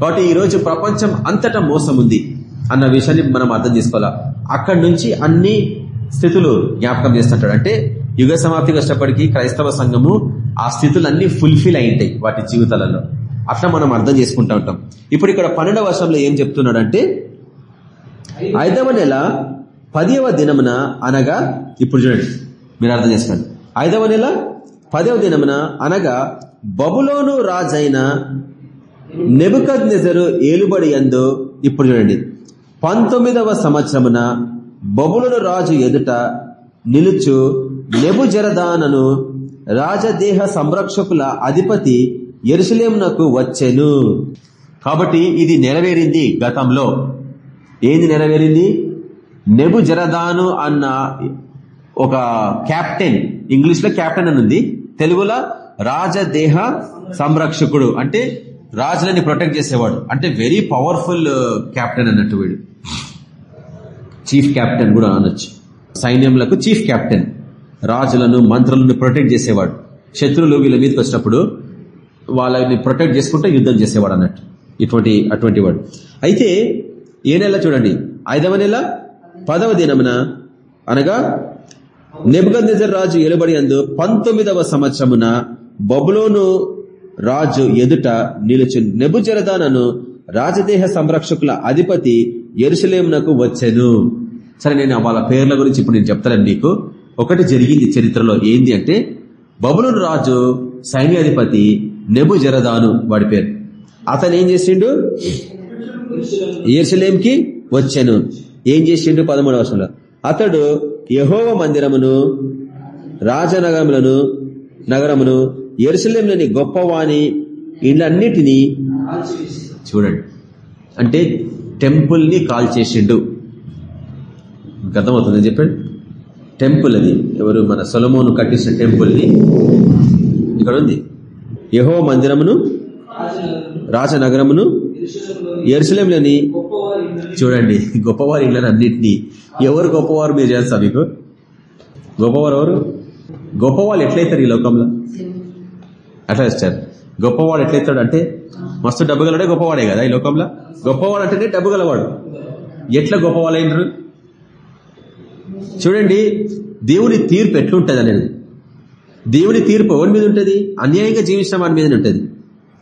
కాబట్టి ఈరోజు ప్రపంచం అంతటా మోసం ఉంది. అన్న విషయాన్ని మనం అర్థం చేసుకోవాలా? అక్కడి నుంచి అన్ని స్థితులు జ్ఞాపకం చేస్తుంటాడు. అంటే యుగ సమాప్తికి వచ్చినప్పటికీ క్రైస్తవ సంఘము ఆ స్థితులన్నీ ఫుల్ఫిల్ అయింటాయి వాటి జీవితాలలో. అట్లా మనం అర్థం చేసుకుంటూ ఉంటాం. ఇప్పుడు ఇక్కడ పన్నెండవ వర్షంలో ఏం చెప్తున్నాడంటే ఐదవ నెల పదవ దినమున అనగా ఇప్పుడు చూడండి మీరు అర్థం చేసుకోండి. ఐదవ నెల పదవ దినమున అనగా బబులోను రాజైన నెబుకద్ నెజరు ఏలుబడి ఎందు ఇప్పుడు చూడండి పంతొమ్మిదవ సంవత్సరమున బబులోను రాజు ఎదుట నిలుచు నెబుజరదానను రాజదేహ సంరక్షకుల అధిపతి ఎరుసలేమునకు వచ్చెను. కాబట్టి ఇది నెరవేరింది గతంలో. ఏంది నెరవేరింది? నెబు జరదాను అన్న ఒక క్యాప్టెన్ ఇంగ్లీష్లో క్యాప్టెన్ అని ఉంది తెలుగులో రాజదేహ సంరక్షకుడు. అంటే రాజులని ప్రొటెక్ట్ చేసేవాడు. అంటే వెరీ పవర్ఫుల్ క్యాప్టెన్ అన్నట్టు వీడు. చీఫ్ క్యాప్టెన్ కూడా అనొచ్చు. సైన్యంలకు చీఫ్ క్యాప్టెన్ రాజులను మంత్రులను ప్రొటెక్ట్ చేసేవాడు. శత్రువులు వీళ్ళ మీదకి వచ్చినప్పుడు వాళ్ళని ప్రొటెక్ట్ చేసుకుంటూ యుద్ధం చేసేవాడు అన్నట్టు. ఇటువంటి అటువంటి వాడు. అయితే ఏ నెల చూడండి. ఐదవ నెల పదవ దినమున అనగా నెబుకద్నెజర్ రాజు ఎలుబడి అందు పంతొమ్మిదవ సంవత్సరమున బబులోను రాజు ఎదుట నిలుచు నెబుజరదానను రాజదేహ సంరక్షకుల అధిపతి ఎరుసలేమునకు వచ్చెను. సరే నేను వాళ్ళ పేర్ల గురించి ఇప్పుడు నేను చెప్తాను మీకు ఒకటి జరిగింది చరిత్రలో ఏంది అంటే బబులోను రాజు సైన్యాధిపతి నెబు జరదాను వాడి పేరు. అతను ఏం చేసిండు? ఎరుసలేంకి వచ్చాను. ఏం చేసిండు పదమూడవ వర్షంలో అతడు యహోవ మందిరమును రాజనగరములను నగరమును ఎరుసలేంలోని గొప్పవాణి ఇళ్ళన్నిటినీ చూడండి. అంటే టెంపుల్ని కాల్ చేసిండు. మీకు అర్థమవుతుందని చెప్పండి? టెంపుల్ అది. ఎవరు మన సొలమోను కట్టించిన టెంపుల్ని ఇక్కడ ఉంది. యహో మందిరమును రాజనగరమును ఎరుసలేంలోని చూడండి. గొప్పవారి ఇళ్ళని అన్నింటినీ. ఎవరు గొప్పవారు మీరు చేస్తా మీకు? గొప్పవారు ఎవరు? గొప్పవాళ్ళు ఎట్లయితారు ఈ లోకంలో? అట్లా ఇస్తారు గొప్పవాడు ఎట్లయితాడు అంటే మస్తు డబ్బు గలడే గొప్పవాడే కదా ఈ లోకంలో? గొప్పవాడు అంటేనే డబ్బు గలవాడు ఎట్లా గొప్పవాళ్ళు చూడండి దేవుని తీర్పు ఎట్లుంటుంది అనేది. దేవుని తీర్పు ఎవరి మీద ఉంటుంది? అన్యాయంగా జీవించిన వాడి మీదనే ఉంటుంది.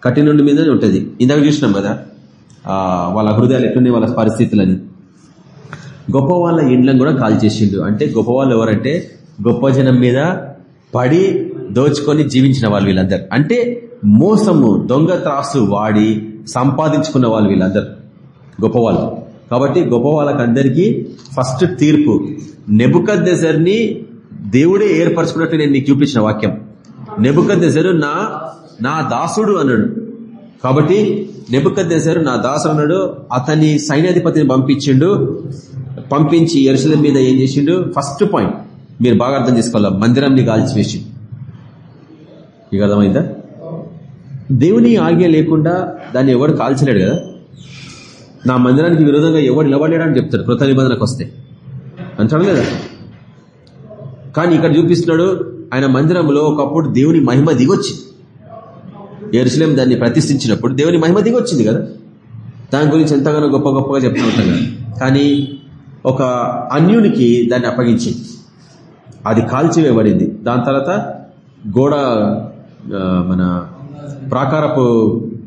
కఠినుడి మీదనే ఉంటుంది. ఇందాక చూసినాం కదా వాళ్ళ హృదయాలు ఎట్లున్నాయి వాళ్ళ పరిస్థితులని. గొప్ప వాళ్ళ ఇండ్లను కూడా కాల్ చేసిండు. అంటే గొప్ప వాళ్ళు ఎవరంటే గొప్ప జనం మీద పడి దోచుకొని జీవించిన వాళ్ళు వీళ్ళందరూ. అంటే మోసము దొంగ త్రాసు వాడి సంపాదించుకున్న వాళ్ళు వీళ్ళందరూ. గొప్పవాళ్ళు. కాబట్టి గొప్ప వాళ్ళకందరికీ ఫస్ట్ తీర్పు. నెబుకద్దెజర్ని దేవుడే ఏర్పరచుకున్నట్టు నేను నీకు చూపించిన వాక్యం. నెబుకద్దెజరు నా నా దాసుడు అన్నాడు. కాబట్టి నెబుకద్దెజరు నా దాసుడు అన్నాడు. అతని సైన్యాధిపతిని పంపించిండు. పంపించి ఎరుసల మీద ఏం చేసిండు? First point. మీరు బాగా అర్థం చేసుకోవాలి? మందిరాన్ని కాల్చివేసి మీకు అర్థమైందా? దేవుని ఆజ్ఞ లేకుండా దాన్ని ఎవడు కాల్చలేడు కదా? నా మందిరానికి విరోధంగా ఎవడు నిలబడలేడని చెప్తాడు కృత నిబంధనకు వస్తే. అంటాడు లేదా కానీ ఇక్కడ చూపిస్తున్నాడు ఆయన మందిరంలో ఒకప్పుడు దేవుని మహిమ దిగొచ్చింది. ఎరుసలేం దాన్ని ప్రతిష్ఠించినప్పుడు దేవుని మహిమ దిగొచ్చింది కదా? దాని గురించి ఎంతగానో గొప్ప గొప్పగా చెప్తూ ఉంటాం కదా? కానీ ఒక అన్యునికి దాన్ని అప్పగించింది. అది కాల్చివేయబడింది. దాని తర్వాత గోడ మన ప్రాకారపు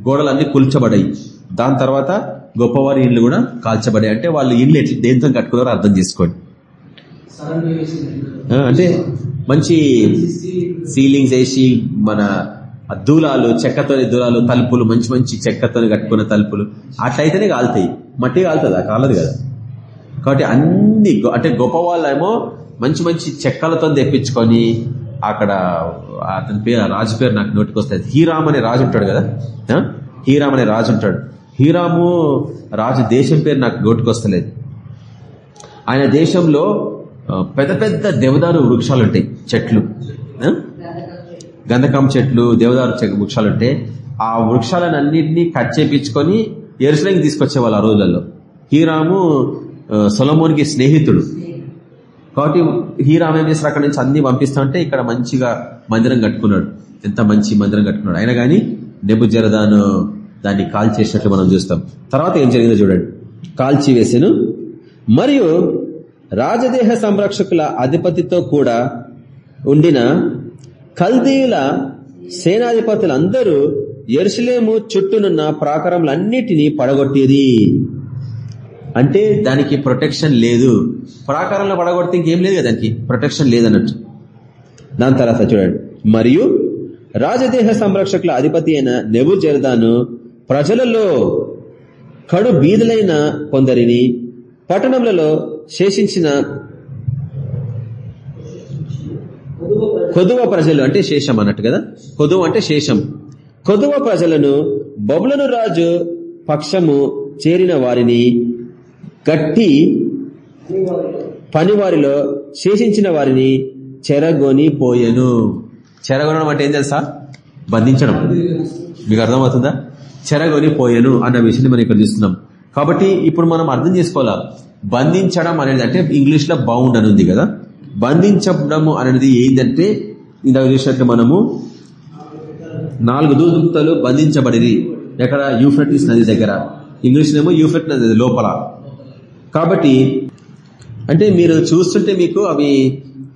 గోడలన్నీ కూల్చబడాయి. దాని తర్వాత గొప్పవారి ఇండ్లు కూడా కాల్చబడాయి. అంటే వాళ్ళు ఇండ్లు ఎట్లా దేంతో కట్టుకున్నారో అర్థం చేసుకోండి. అంటే మంచి సీలింగ్స్ వేసి మన దూలాలు చెక్కతోని దూలాలు తలుపులు మంచి మంచి చెక్కతోని కట్టుకున్న తలుపులు అట్లయితేనే కాలుతాయి. మట్టి కాలుతుంది? కాలదు కదా. కాబట్టి అన్ని అంటే గొప్ప వాళ్ళేమో మంచి మంచి చెక్కలతో తెప్పించుకొని అక్కడ అతని పేరు రాజు పేరు నాకు నోటికి వస్తుంది హీరామ్ అనే రాజు ఉంటాడు కదా? హీరామ్ అనే రాజు ఉంటాడు. హీరాము రాజు దేశం పేరు నాకు నోటికి వస్తలేదు. ఆయన దేశంలో పెద్ద పెద్ద దేవదారు వృక్షాలు ఉంటాయి చెట్లు. గంధకం చెట్లు దేవదారు వృక్షాలు ఉంటాయి ఆ వృక్షాలను అన్నింటినీ కట్ చేపించుకొని ఎరుసలకి తీసుకొచ్చేవాళ్ళు ఆ రోజులలో. హీరాము సొలమోన్కి స్నేహితుడు. కాబట్టి హీరామేశ్వర ఏం అక్కడ నుంచి అన్ని పంపిస్తా ఉంటే ఇక్కడ మంచిగా మందిరం కట్టుకున్నాడు. ఎంత మంచి మందిరం కట్టుకున్నాడు. అయినా కానీ నెబు జరదాను దాన్ని కాల్ చేసినట్లు మనం చూస్తాం. తర్వాత ఏం జరిగిందో చూడండి. కాల్చి వేసాను. మరియు రాజదేహ సంరక్షకుల అధిపతితో కూడా ఉండిన కల్దీయుల సేనాధిపతులందరూ ఎరుసలేము చుట్టూనున్న ప్రాకారములన్నిటినీ పడగొట్టేది. అంటే దానికి ప్రొటెక్షన్ లేదు. ప్రాకారంలో పడగొడితే ఇంకేం లేదు కదా దానికి? ప్రొటెక్షన్ లేదన్నట్టు. దాని తర్వాత చూడండి. మరియు రాజదేహ సంరక్షకుల అధిపతి అయిన నెబు జరదాను ప్రజలలో కడు బీదులైన కొందరిని పట్టణంలో శేషించిన కొదువ ప్రజలు అంటే శేషం అన్నట్టు కదా? కొదువ అంటే శేషం. కొదువ ప్రజలను బబులను రాజు పక్షము చేరిన వారిని గట్టి పనివారిలో శేషించిన వారిని చెరగొని పోయెను చెరగొనడం అంటే ఏం తెలుసా? బంధించడం. మీకు అర్థమవుతుందా? చెరగొని పోయెను అన్న విషయాన్ని మనం ఇక్కడ చూస్తున్నాం. కాబట్టి ఇప్పుడు మనం అర్థం చేసుకోవాలా? బంధించడం అనేది అంటే ఇంగ్లీష్లో బౌండ్ అని ఉంది కదా? బంధించడం అనేది ఏంటంటే ఇందాక చూసినట్టు మనము నాలుగు దూతలు బంధించబడి ఎక్కడ? యూఫ్రటిస్ నది దగ్గర. ఇంగ్లీష్ ఏమో యూఫ్రట్ నది లోపల. కాబట్టి అంటే మీరు చూస్తుంటే మీకు అవి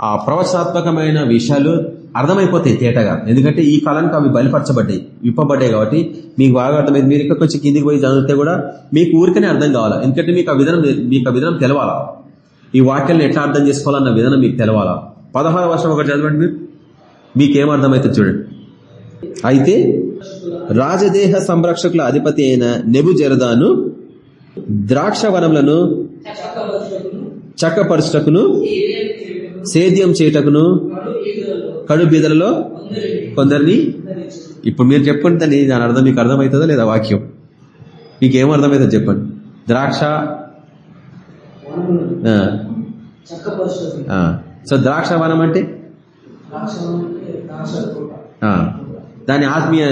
ఆ ప్రవచనాత్మకమైన విషయాలు అర్థమైపోతాయి తేటగా. ఎందుకంటే ఈ కాలానికి అవి బలిపరచబడ్డాయి విప్పబడ్డాయి కాబట్టి మీకు బాగా అర్థమైంది. మీరు ఇక్కడ కొంచెం కిందికి పోయి చదివితే కూడా మీకు ఊరికనే అర్థం కావాలా? ఎందుకంటే మీకు ఆ విధానం మీకు ఆ విధానం తెలవాలా? ఈ వాక్యాలను ఎట్లా అర్థం చేసుకోవాలన్న విధానం మీకు తెలవాలా? పదహారు వర్షం ఒకటి చదవండి మీరు. మీకేం అర్థమవుతుంది చూడండి. అయితే రాజదేహ సంరక్షకుల అధిపతి అయిన నెబు జరదాను ద్రాక్ష వనములను చక్కపరచుటకును సేద్యం చేయటకును కడు బీదలలో కొందరిని ఇప్పుడు మీరు చెప్పండి దాన్ని దాని అర్థం మీకు అర్థమవుతుందా లేదా వాక్యం? మీకు ఏం అర్థమవుతుంది చెప్పండి. ద్రాక్ష. సో ద్రాక్ష వనం అంటే? దాని ఆత్మీయ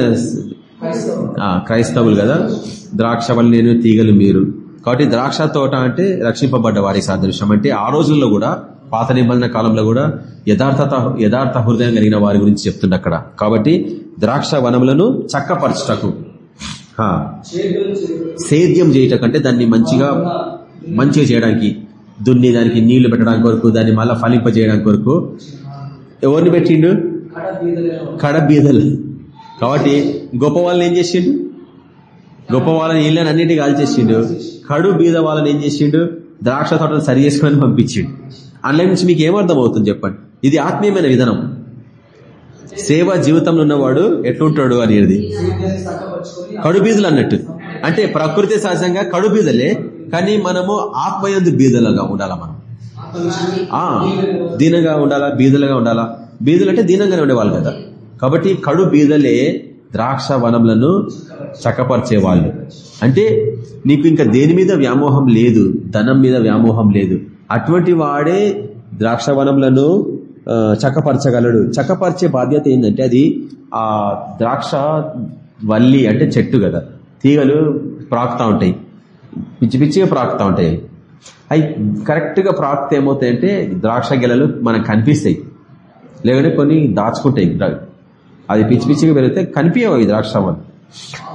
క్రైస్తవులు. కదా? ద్రాక్ష వల్ల నేను తీగలు మీరు. కాబట్టి ద్రాక్ష తోట అంటే రక్షింపబడ్డ వారి సాదృశ్యం. అంటే ఆ రోజుల్లో కూడా పాత నిబంధన కాలంలో కూడా యథార్థత యథార్థ హృదయం కలిగిన వారి గురించి చెప్తుండే అక్కడ. కాబట్టి ద్రాక్ష వనములను చక్కపరచుటకు సేద్యం చేయటకంటే దాన్ని మంచిగా మంచిగా చేయడానికి దున్ని దానికి నీళ్ళు పెట్టడానికి కొరకు దాన్ని మళ్ళా ఫలింపజేయడానికి కొరకు ఎవరిని పెట్టిండు? కడ బీదలు కాబట్టి గొప్ప వాళ్ళని ఏం చేసిండు? గొప్ప వాళ్ళని ఇళ్ళని అన్నింటి కాల్చేసిండు. కడు బీద వాళ్ళని ఏం చేసిండు? ద్రాక్ష తోటలు సరి చేసుకొని పంపించిండు. అందులో నుంచి మీకు ఏమర్థం అవుతుంది చెప్పండి? ఇది ఆత్మీయమైన విధానం. సేవ జీవితంలో ఉన్నవాడు ఎట్లుంటాడు అనేది. కడు బీదలు అన్నట్టు. అంటే ప్రకృతి సహజంగా కడు బీదలే కానీ మనము ఆత్మయందు బీదలుగా ఉండాలా మనం? ఆ దీనంగా ఉండాలా బీదలుగా ఉండాలా? బీదలు అంటే దీనంగానే ఉండేవాళ్ళు కదా. కాబట్టి కడు బీదలే ద్రాక్ష వనములను చక్కపరిచే వాళ్ళు అంటే నీకు ఇంకా దేని మీద వ్యామోహం లేదు ధనం మీద వ్యామోహం లేదు. అటువంటి వాడే ద్రాక్షవనములను చక్కపరచగలడు. చక్కపరిచే బాధ్యత ఏంటంటే అది ఆ ద్రాక్ష వల్లి అంటే చెట్టు కదా. తీగలు ప్రాకుతా ఉంటాయి. పిచ్చి పిచ్చిగా ప్రాకుతా ఉంటాయి. అవి కరెక్ట్గా ప్రాకుతే ఏమవుతాయంటే ద్రాక్ష గెలలు మనకు కనిపిస్తాయి. లేకుంటే కొన్ని దాచుకుంటాయి. అది పిచ్చి పిచ్చిగా పెరిగితే కనిపించవు అవి ద్రాక్ష వల్ల.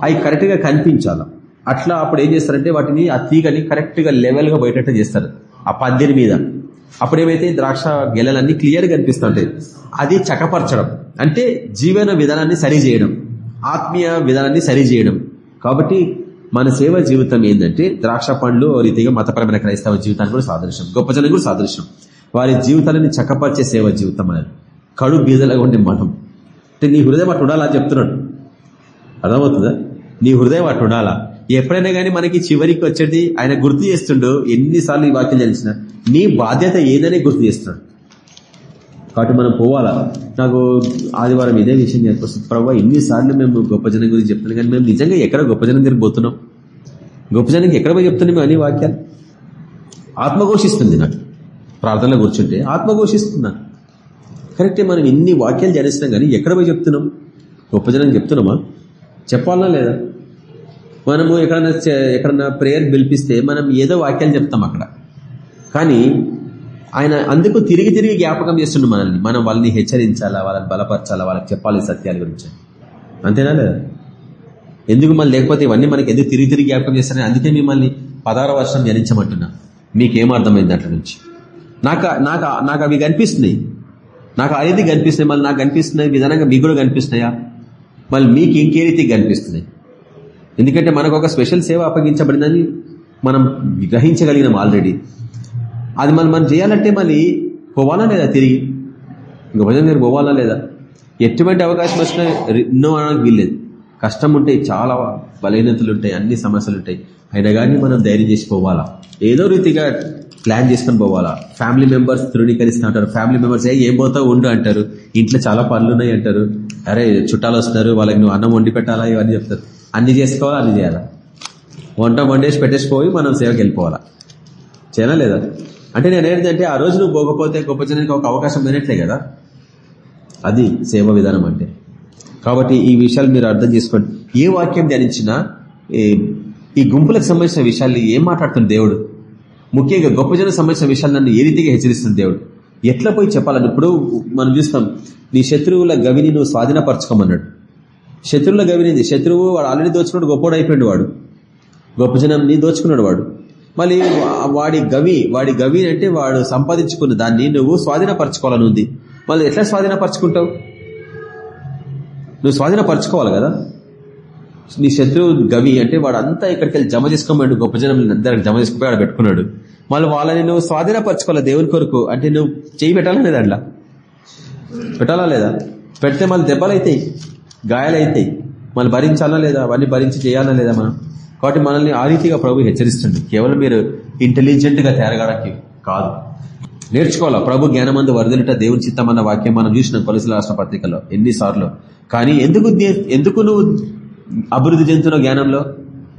అవి కరెక్ట్గా కనిపించాలి. అట్లా అప్పుడు ఏం చేస్తారంటే వాటిని ఆ తీగని కరెక్ట్గా లెవెల్గా పోయేటట్టు చేస్తారు. ఆ పందిరి మీద. అప్పుడు ఏమైతే ద్రాక్ష గెలలన్నీ క్లియర్గా కనిపిస్తుంటాయి. అది చక్కపరచడం అంటే జీవన విధానాన్ని సరి చేయడం. ఆత్మీయ విధానాన్ని సరి చేయడం. కాబట్టి మన సేవ జీవితం ఏంటంటే ద్రాక్ష పండ్లు ఓ రీతిగా మతపరమైన క్రైస్తవ జీవితానికి కూడా సాదృశ్యం. గొప్ప జనం కూడా సాదృశ్యం. వారి జీవితాలని చక్కపరిచే సేవ జీవితం అనేది. కడు బీదలుగా ఉండే మనం. అంటే నీ హృదయం అటు ఉండాలని చెప్తున్నాడు. అర్థమవుతుందా? నీ హృదయం అటు ఉండాలా? ఎప్పుడైనా కానీ మనకి చివరికి వచ్చేది ఆయన గుర్తు చేస్తుండో ఎన్నిసార్లు ఈ వాక్యం తెలిసిన నీ బాధ్యత ఏదని గుర్తు చేస్తున్నాడు. కాబట్టి మనం పోవాలా? నాకు ఆదివారం ఇదే విషయం చెప్పొస్తుంది ప్రభావ ఎన్నిసార్లు మేము గొప్ప జనం గురించి చెప్తున్నాం కానీ మేము నిజంగా ఎక్కడ గొప్ప జనం దగ్గర పోతున్నాం? గొప్ప జనానికి ఎక్కడ పోయి చెప్తున్నాం అన్ని వాక్యాలు? ఆత్మఘోషిస్తుంది నాకు. ప్రార్థనలో కూర్చుంటే ఆత్మఘోషిస్తుంది నాకు. కరెక్టే మనం ఇన్ని వాక్యాలు జనిస్తున్నాం కానీ ఎక్కడ పోయి చెప్తున్నాం? గొప్ప జనం చెప్తున్నామా? చెప్పాలనా లేదా? మనము ఎక్కడన్నా ఎక్కడన్నా ప్రేయర్ పిలిపిస్తే మనం ఏదో వాక్యాలు చెప్తాం అక్కడ. కానీ ఆయన అందుకు తిరిగి తిరిగి జ్ఞాపకం చేస్తుండే మనల్ని. మనం వాళ్ళని హెచ్చరించాలా వాళ్ళని బలపరచాలా వాళ్ళకి చెప్పాలి సత్యాల గురించి. అంతేనా లేదా? ఎందుకు మళ్ళీ లేకపోతే ఇవన్నీ మనకి ఎందుకు తిరిగి తిరిగి జ్ఞాపకం చేస్తారని అందుకే మిమ్మల్ని పదహారు వర్షం జనించమంటున్నా మీకేం అర్థమైంది అట్ల నుంచి. నాకు నాకు నాకు అవి కనిపిస్తున్నాయి. నాకు అనేది కనిపిస్తున్నాయి. మళ్ళీ నాకు కనిపిస్తున్నాయి విధానంగా మీకు కూడా కనిపిస్తున్నాయా? మళ్ళీ మీకు ఇంకే రీతి కనిపిస్తుంది. ఎందుకంటే మనకు ఒక స్పెషల్ సేవ అప్పగించబడిందని మనం గ్రహించగలిగినాం ఆల్రెడీ అది మనం మనం చేయాలంటే మళ్ళీ పోవాలా లేదా తిరిగి? ఇంకా భజన గారు పోవాలా లేదా? ఎటువంటి అవకాశం వచ్చినా ఎన్నో అనడానికి వీల్లేదు. కష్టం ఉంటాయి చాలా బలహీనతలు ఉంటాయి అన్ని సమస్యలు ఉంటాయి. అయినా కానీ మనం ధైర్యం చేసి పోవాలా? ఏదో రీతిగా ప్లాన్ చేసుకొని పోవాలా? ఫ్యామిలీ మెంబర్స్ ధృవీకరిస్తూ ఉంటారు ఫ్యామిలీ మెంబర్స్ ఏ ఏం పోతావు ఉండు అంటారు. ఇంట్లో చాలా పనులు ఉన్నాయి అంటారు. అరే చుట్టాలు వస్తున్నారు వాళ్ళకి నువ్వు అన్నం వండి పెట్టాలా ఇవన్నీ చెప్తారు. అన్ని చేసుకోవాలా అన్ని చేయాలా? వంట వండేసి పెట్టేసిపోయి మనం సేవకి వెళ్ళిపోవాలా? చేయనా లేదా? అంటే నేను ఏంటంటే ఆ రోజు నువ్వు పోకపోతే గొప్ప జనానికి ఒక అవకాశం లేనట్లే కదా? అది సేవ విధానం అంటే. కాబట్టి ఈ విషయాలు మీరు అర్థం చేసుకోండి. ఏ వాక్యం ధ్యానించినా ఈ గుంపులకు సంబంధించిన విషయాలు ఏం మాట్లాడుతుంది దేవుడు? ముఖ్యంగా గొప్ప జనం సంబంధించిన విషయాలు నన్ను ఏ రీతిగా హెచ్చరిస్తుంది దేవుడు? ఎట్లా పోయి చెప్పాలని ఇప్పుడు మనం చూస్తాం నీ శత్రువుల గవిని నువ్వు స్వాధీనపరచుకోమన్నాడు. శత్రువుల గవినింది శత్రువు వాడు ఆల్రెడీ దోచుకున్నాడు గొప్పోడు అయిపోయాడు వాడు. గొప్ప జనంని దోచుకున్నాడు వాడు. మళ్ళీ వాడి గవి వాడి గవి అంటే వాడు సంపాదించుకున్న దాన్ని నువ్వు స్వాధీనపరచుకోవాలని ఉంది. మళ్ళీ ఎట్లా స్వాధీనపరచుకుంటావు? నువ్వు స్వాధీనపరచుకోవాలి కదా? నీ శత్రువు గవి అంటే వాడు అంతా ఇక్కడికి వెళ్ళి జమ చేసుకోమన్నాడు గొప్ప జనం అందరికి జమ చేసుకుపోయి ఆడ పెట్టుకున్నాడు. మళ్ళీ వాళ్ళని నువ్వు స్వాధీనపరచుకోవాలి దేవుని కొరకు? అంటే నువ్వు చేయి పెట్టాలా లేదా అట్లా? పెట్టాలా లేదా? పెడితే మళ్ళీ దెబ్బలు అవుతాయి గాయాలు అవుతాయి మళ్ళీ భరించాలా లేదా? అవన్నీ భరించి చేయాలా లేదా మనం? కాబట్టి మనల్ని ఆ రీతిగా ప్రభు హెచ్చరిస్తుంది కేవలం మీరు ఇంటెలిజెంట్గా తేరగడానికి కాదు. నేర్చుకోవాలా? ప్రభు జ్ఞానమందు వరదలుట దేవుని చిత్తమన్న వాక్యం మనం చూసినాం కొలసిన రాష్ట్ర పత్రికలో ఎన్నిసార్లు. కానీ ఎందుకు ఎందుకు నువ్వు అభివృద్ధి చెందుతున్నావు జ్ఞానంలో?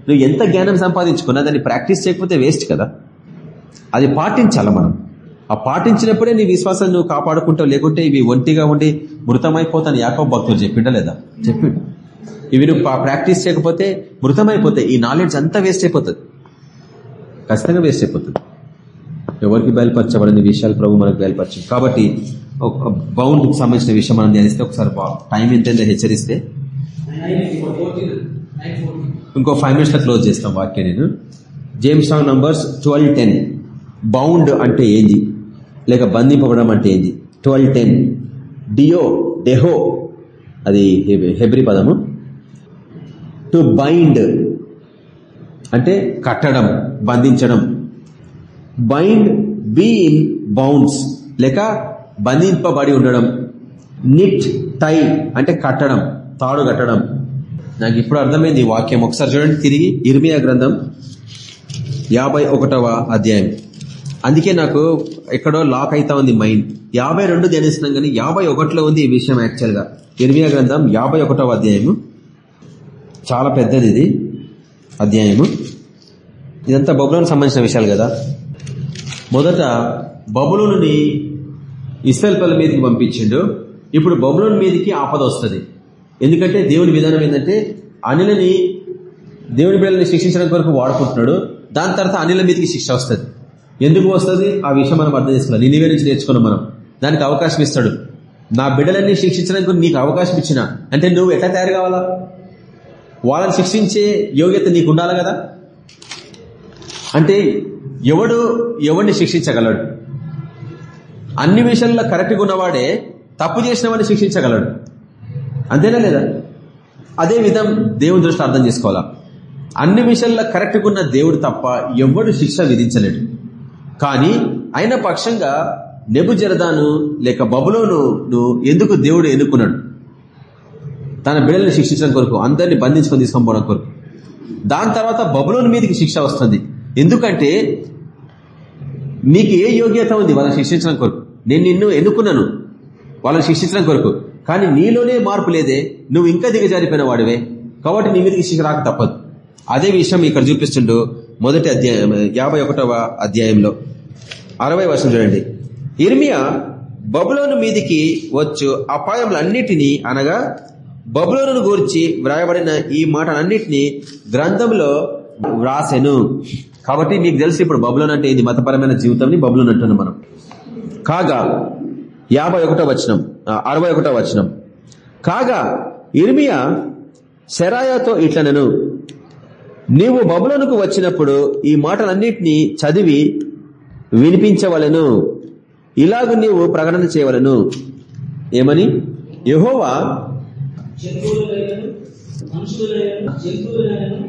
నువ్వు ఎంత జ్ఞానం సంపాదించుకున్నా దాన్ని ప్రాక్టీస్ చేయకపోతే వేస్ట్ కదా? అది పాటించాల మనం. ఆ పాటించినప్పుడే నీ విశ్వాసం నువ్వు కాపాడుకుంటావు లేకుంటే ఇవి ఒంటిగా ఉండి మృతమైపోతాను. యాకో భక్తులు చెప్పిండా లేదా? చెప్పిండు. ఇవి నువ్వు ప్రాక్టీస్ చేయకపోతే మృతమైపోతాయి. ఈ నాలెడ్జ్ అంతా వేస్ట్ అయిపోతుంది. ఖచ్చితంగా వేస్ట్ అయిపోతుంది. ఎవరికి బయలుపరచబడిన విషయాలు ప్రభు మనకు బయలుపరచు. కాబట్టి బౌండ్ సంబంధించిన విషయం మనం ధ్యానిస్తే ఒకసారి టైం ఎంతైందో హెచ్చరిస్తే. ఇంకో ఫైవ్ మినిట్స్లో క్లోజ్ చేస్తాం వాక్యం నేను. James Strong numbers twelve ten. Bound అంటే ఏంది? లేక బంధింపబడడం అంటే ఏంది? ట్వెల్వ్ టెన్ డియో డెహో అది హెబ్రి పదము. టు బైండ్ అంటే కట్టడం బంధించడం. బైండ్ బీ ఇన్ బౌండ్స్ లేక బంధింపబడి ఉండడం. నిట్ టై అంటే కట్టడం తాడు కట్టడం. నాకు ఇప్పుడు అర్థమైంది ఈ వాక్యం. ఒకసారి చూడండి తిరిగి ఇర్మియా గ్రంథం యాభై ఒకటవ అధ్యాయం. అందుకే నాకు ఎక్కడో లాక్ అవుతా ఉంది మైండ్. యాభై రెండు ధ్యానిస్తున్నాం కానీ యాభై ఒకటిలో ఉంది ఈ విషయం యాక్చువల్గా గ్రంథం యాభై ఒకటవ అధ్యాయము. చాలా పెద్దది ఇది అధ్యాయము. ఇదంతా బబులోనికి సంబంధించిన విషయాలు కదా. మొదట బబులోని ఇస్రాయల్ పల్ల మీదకి పంపించిండు. ఇప్పుడు బబులోని మీదకి ఆపద వస్తుంది. ఎందుకంటే దేవుని విధానం ఏంటంటే అనిలని దేవుని బిడ్డలని శిక్షించడం కొరకు వాడుకుంటున్నాడు. దాని తర్వాత అనిల మీదకి శిక్ష వస్తుంది. ఎందుకు వస్తుంది? ఆ విషయం మనం అర్థం చేసుకున్నాం. నిలివే నుంచి నేర్చుకున్నాం మనం. దానికి అవకాశం ఇస్తాడు. నా బిడ్డలన్నీ శిక్షించడానికి నీకు అవకాశం ఇచ్చిన. అంటే నువ్వు ఎట్లా తయారు కావాలా? వాళ్ళని శిక్షించే యోగ్యత నీకు ఉండాలి కదా? అంటే ఎవడు ఎవడిని శిక్షించగలడు? అన్ని విషయాల్లో కరెక్ట్గా ఉన్నవాడే తప్పు చేసిన వాడిని శిక్షించగలడు. అంతేనా లేదా? అదే విధం దేవుని దృష్టి అర్థం చేసుకోవాలా? అన్ని విషయాల్లో కరెక్ట్గా ఉన్న దేవుడు తప్ప ఎవడు శిక్ష విధించలేడు. కానీ అయిన పక్షంగా నెబు జరదాను లేక బబులోను ఎందుకు దేవుడు ఎన్నుకున్నాడు? తన బిడ్డల్ని శిక్షించడం కొరకు అందరినీ బంధించుకొని తీసుకొని కొరకు. దాని తర్వాత బబులోని మీదకి శిక్ష వస్తుంది. ఎందుకంటే నీకు ఏ యోగ్యత ఉంది వాళ్ళని శిక్షించడం కొరకు? నేను నిన్ను ఎన్నుకున్నాను. వాళ్ళని శిక్షించడం కొరకు. కానీ నీలోనే మార్పు లేదే. నువ్వు ఇంకా దిగజారిపోయిన వాడివే. కాబట్టి నీ మీదకి శిక్ష రాక తప్పదు. అదే విషయం ఇక్కడ చూపిస్తుండు. మొదటి అధ్యాయం యాభై ఒకటవ అధ్యాయంలో. అరవై వర్షం చూడండి. ఇర్మియా బబులోను మీదికి వచ్చు అపాయములన్నిటినీ అనగా బబులోను గురించి వ్రాయబడిన ఈ మాటలన్నిటినీ గ్రంథంలో వ్రాసెను. కాబట్టి మీకు తెలుసు ఇప్పుడు బబులోన్ అంటే ఇది మతపరమైన జీవితం బబులోన్ అంటున్నాం మనం. కాగా యాభై ఒకటో వచనం అరవై ఒకటో వచనం. కాగా ఇర్మియా శరాయాతో ఇట్లనను. నీవు బబులోనుకు వచ్చినప్పుడు ఈ మాటలన్నింటినీ చదివి వినిపించవలను. ఇలాగ నీవు ప్రకటన చేయవలను. ఏమని? యహోవా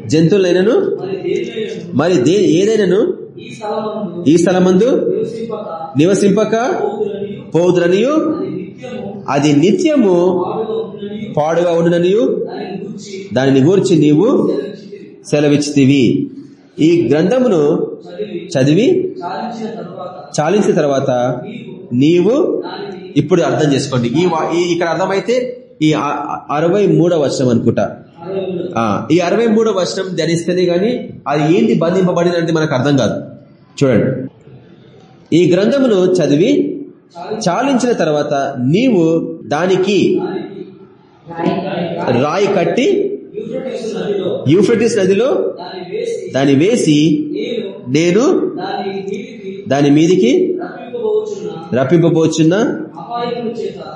జంతువులైనను మరి ఏదైనాను? ఈ స్థలమందు నివసింపక పోదురనియు అది నిత్యము పాడుగా ఉండుననియు దానిని దానిని గూర్చి నీవు సెలవిచ్చితివి. ఈ గ్రంథమును చదివి చాలించిన తరువాత నీవు ఇప్పుడు అర్థం చేసుకోండి. ఈ ఇక్కడ అర్థమైతే ఈ అరవై మూడవ వర్షం అనుకుంటా. ఈ అరవై మూడవ వర్షం ధ్యానిస్తేనే గాని అది ఏంటి బంధింపబడినది మనకు అర్థం కాదు. చూడండి. ఈ గ్రంథమును చదివి చాలించిన తర్వాత నీవు దానికి రాయి కట్టి యూఫ్రటీసు నదిలో దాన్ని వేసి నేను దాని దాని మీదికి రప్పింపబోచున్న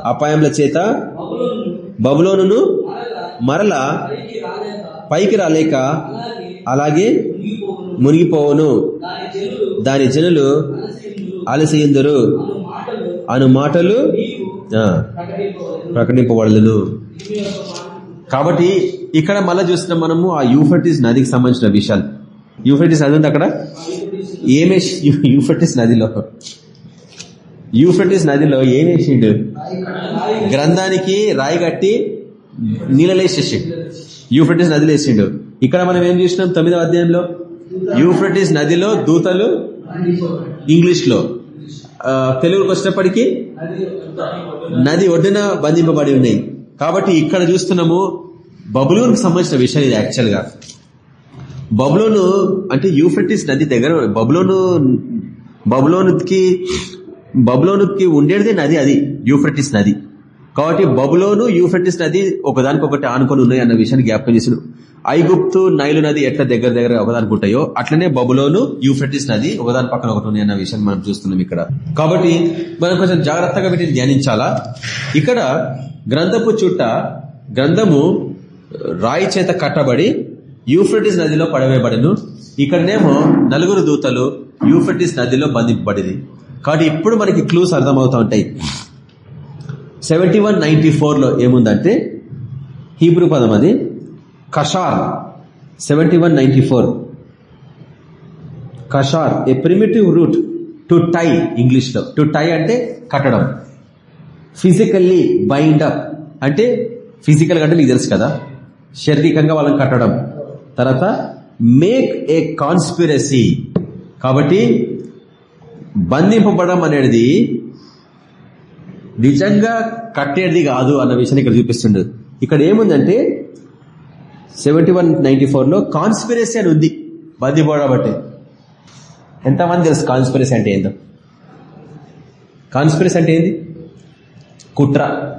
అపాయముల చేత బబులోను బబులోనును మరలా పైకి రాలేక అలాగే మునిగిపోవును. దాని జనులు దాని అలసియుందురు అను మాటలు ప్రకటింపబడలను కాబట్టి ఇక్కడ మళ్ళా చూస్తున్నాం మనము ఆ యూఫర్టిస్ నదికి సంబంధించిన విషయాలు. యూఫర్టిస్ నది ఉంది అక్కడ? ఏమే యూఫర్టిస్ నదిలో. యూఫర్టిస్ నదిలో ఏమేసిండు గ్రంథానికి రాయి కట్టి నీళ్ళలేసేసిండు యూఫ్రటిస్ నదిలో వేసిండు. ఇక్కడ మనం ఏం చూసినాం తొమ్మిదవ అధ్యాయంలో? యూఫ్రటిస్ నదిలో దూతలు ఇంగ్లీష్లో తెలుగుకి వచ్చినప్పటికీ నది ఒడ్డున బంధింపబడి ఉన్నాయి. కాబట్టి ఇక్కడ చూస్తున్నాము బబులోన్ సంబంధించిన విషయం ఇది యాక్చువల్గా బబులోను అంటే యూఫ్రటిస్ నది దగ్గర బబులోను బబులోనుకి బబులోనుకి ఉండేది నది అది యూఫ్రటిస్ నది. కాబట్టి బబులోను యూఫ్రటిస్ నది ఒకదానికొకటి ఆనుకొని ఉన్నాయి అన్న విషయాన్ని జ్ఞాపకం చేసిన ఐగుప్తు నైలు నది ఎట్లా దగ్గర దగ్గర ఒకదానికి ఉంటాయో అట్లనే బబులోను యూఫ్రటిస్ నది ఒకదాని పక్కన ఒకటి ఉన్నాయి అన్న విషయాన్ని మనం చూస్తున్నాం ఇక్కడ. కాబట్టి మనం కొంచెం జాగ్రత్తగా వీటిని ధ్యానించాలా? ఇక్కడ గ్రంథపు చుట్ట గ్రంథము రాయి చేత కట్టబడి యూఫ్రటిస్ నదిలో పడవేయబడను. ఇక్కడనేమో నలుగురు దూతలు యూఫ్రటిస్ నదిలో బంధింపబడింది కాబట్టి ఇప్పుడు మనకి క్లూస్ అర్థమవుతా ఉంటాయి సెవెంటీ వన్ నైన్టీ ఫోర్లో ఏముందంటే హీబ్రూ పదం అది. కషార్. Seventy one ninety four. కషార్. A primitive root to tie ఇంగ్లీష్లో. టు టై అంటే కట్టడం. Physically bind up. అంటే ఫిజికల్ అంటే మీకు తెలుసు కదా. శారీరకంగా వాళ్ళని కట్టడం. తర్వాత మేక్ ఏ కాన్స్పిరసీ కాబట్టి బంధింపబడడం అనేది నిజంగా కట్టేది కాదు అన్న విషయాన్ని ఇక్కడ చూపిస్తుండదు ఇక్కడ ఏముందంటే సెవెంటీ వన్ నైన్టీ ఫోర్లో కాన్స్పిరసీ అని ఉంది. బంధింపబడడం ఎంతమంది తెలుసు కాన్స్పిరసీ అంటే ఏందో? కాన్స్పిరసీ అంటే ఏంది? కుట్ర.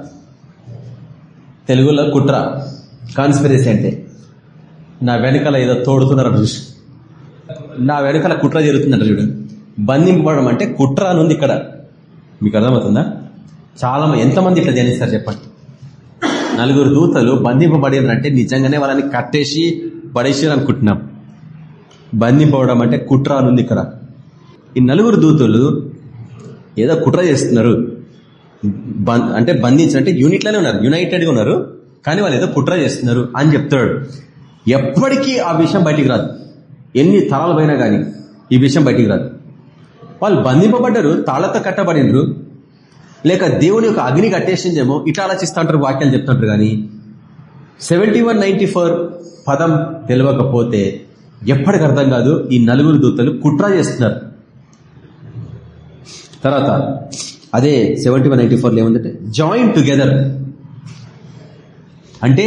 తెలుగులో కుట్ర. కాన్స్పిరసీ అంటే నా వెనకాల ఏదో తోడుతున్నారు చూసి నా వెనకాల కుట్ర జరుగుతుందంట చూడు. బంధింపబడడం అంటే కుట్ర అని ఉంది ఇక్కడ. మీకు అర్థమవుతుందా? చాలా ఎంతమంది ఇట్లా ధ్యానిస్తారు చెప్పండి. నలుగురు దూతలు బంధింపబడినారంటే నిజంగానే వాళ్ళని కట్టేసి పడేసి అనుకుంటున్నాం. బంధింపబడడం అంటే కుట్ర అని ఉంది ఇక్కడ. ఈ నలుగురు దూతలు ఏదో కుట్ర చేస్తున్నారు. బం- అంటే బంధించిన అంటే యూనిట్లోనే ఉన్నారు. యునైటెడ్గా ఉన్నారు. కానీ వాళ్ళు ఏదో కుట్ర చేస్తున్నారు అని చెప్తాడు. ఎప్పటికీ ఆ విషయం బయటికి రాదు. ఎన్ని తరాలు పోయినా కానీ ఈ విషయం బయటికి రాదు. వాళ్ళు బంధింపబడ్డరు తాళతో కట్టబడినరు లేక దేవుని యొక్క అగ్ని కట్టేసిందేమో ఇట్లా ఆలోచిస్తుంటారు వాక్యాలు చెప్తుంటారు కానీ సెవెంటీ వన్ నైన్టీ ఫోర్ పదం తెలియకపోతే ఎప్పటికి అర్థం కాదు ఈ నలుగురు దూతలు కుట్ర చేస్తున్నారు. తర్వాత అదే సెవెంటీ వన్ నైన్టీ ఫోర్లో ఏముందంటే జాయిన్ టుగెదర్. అంటే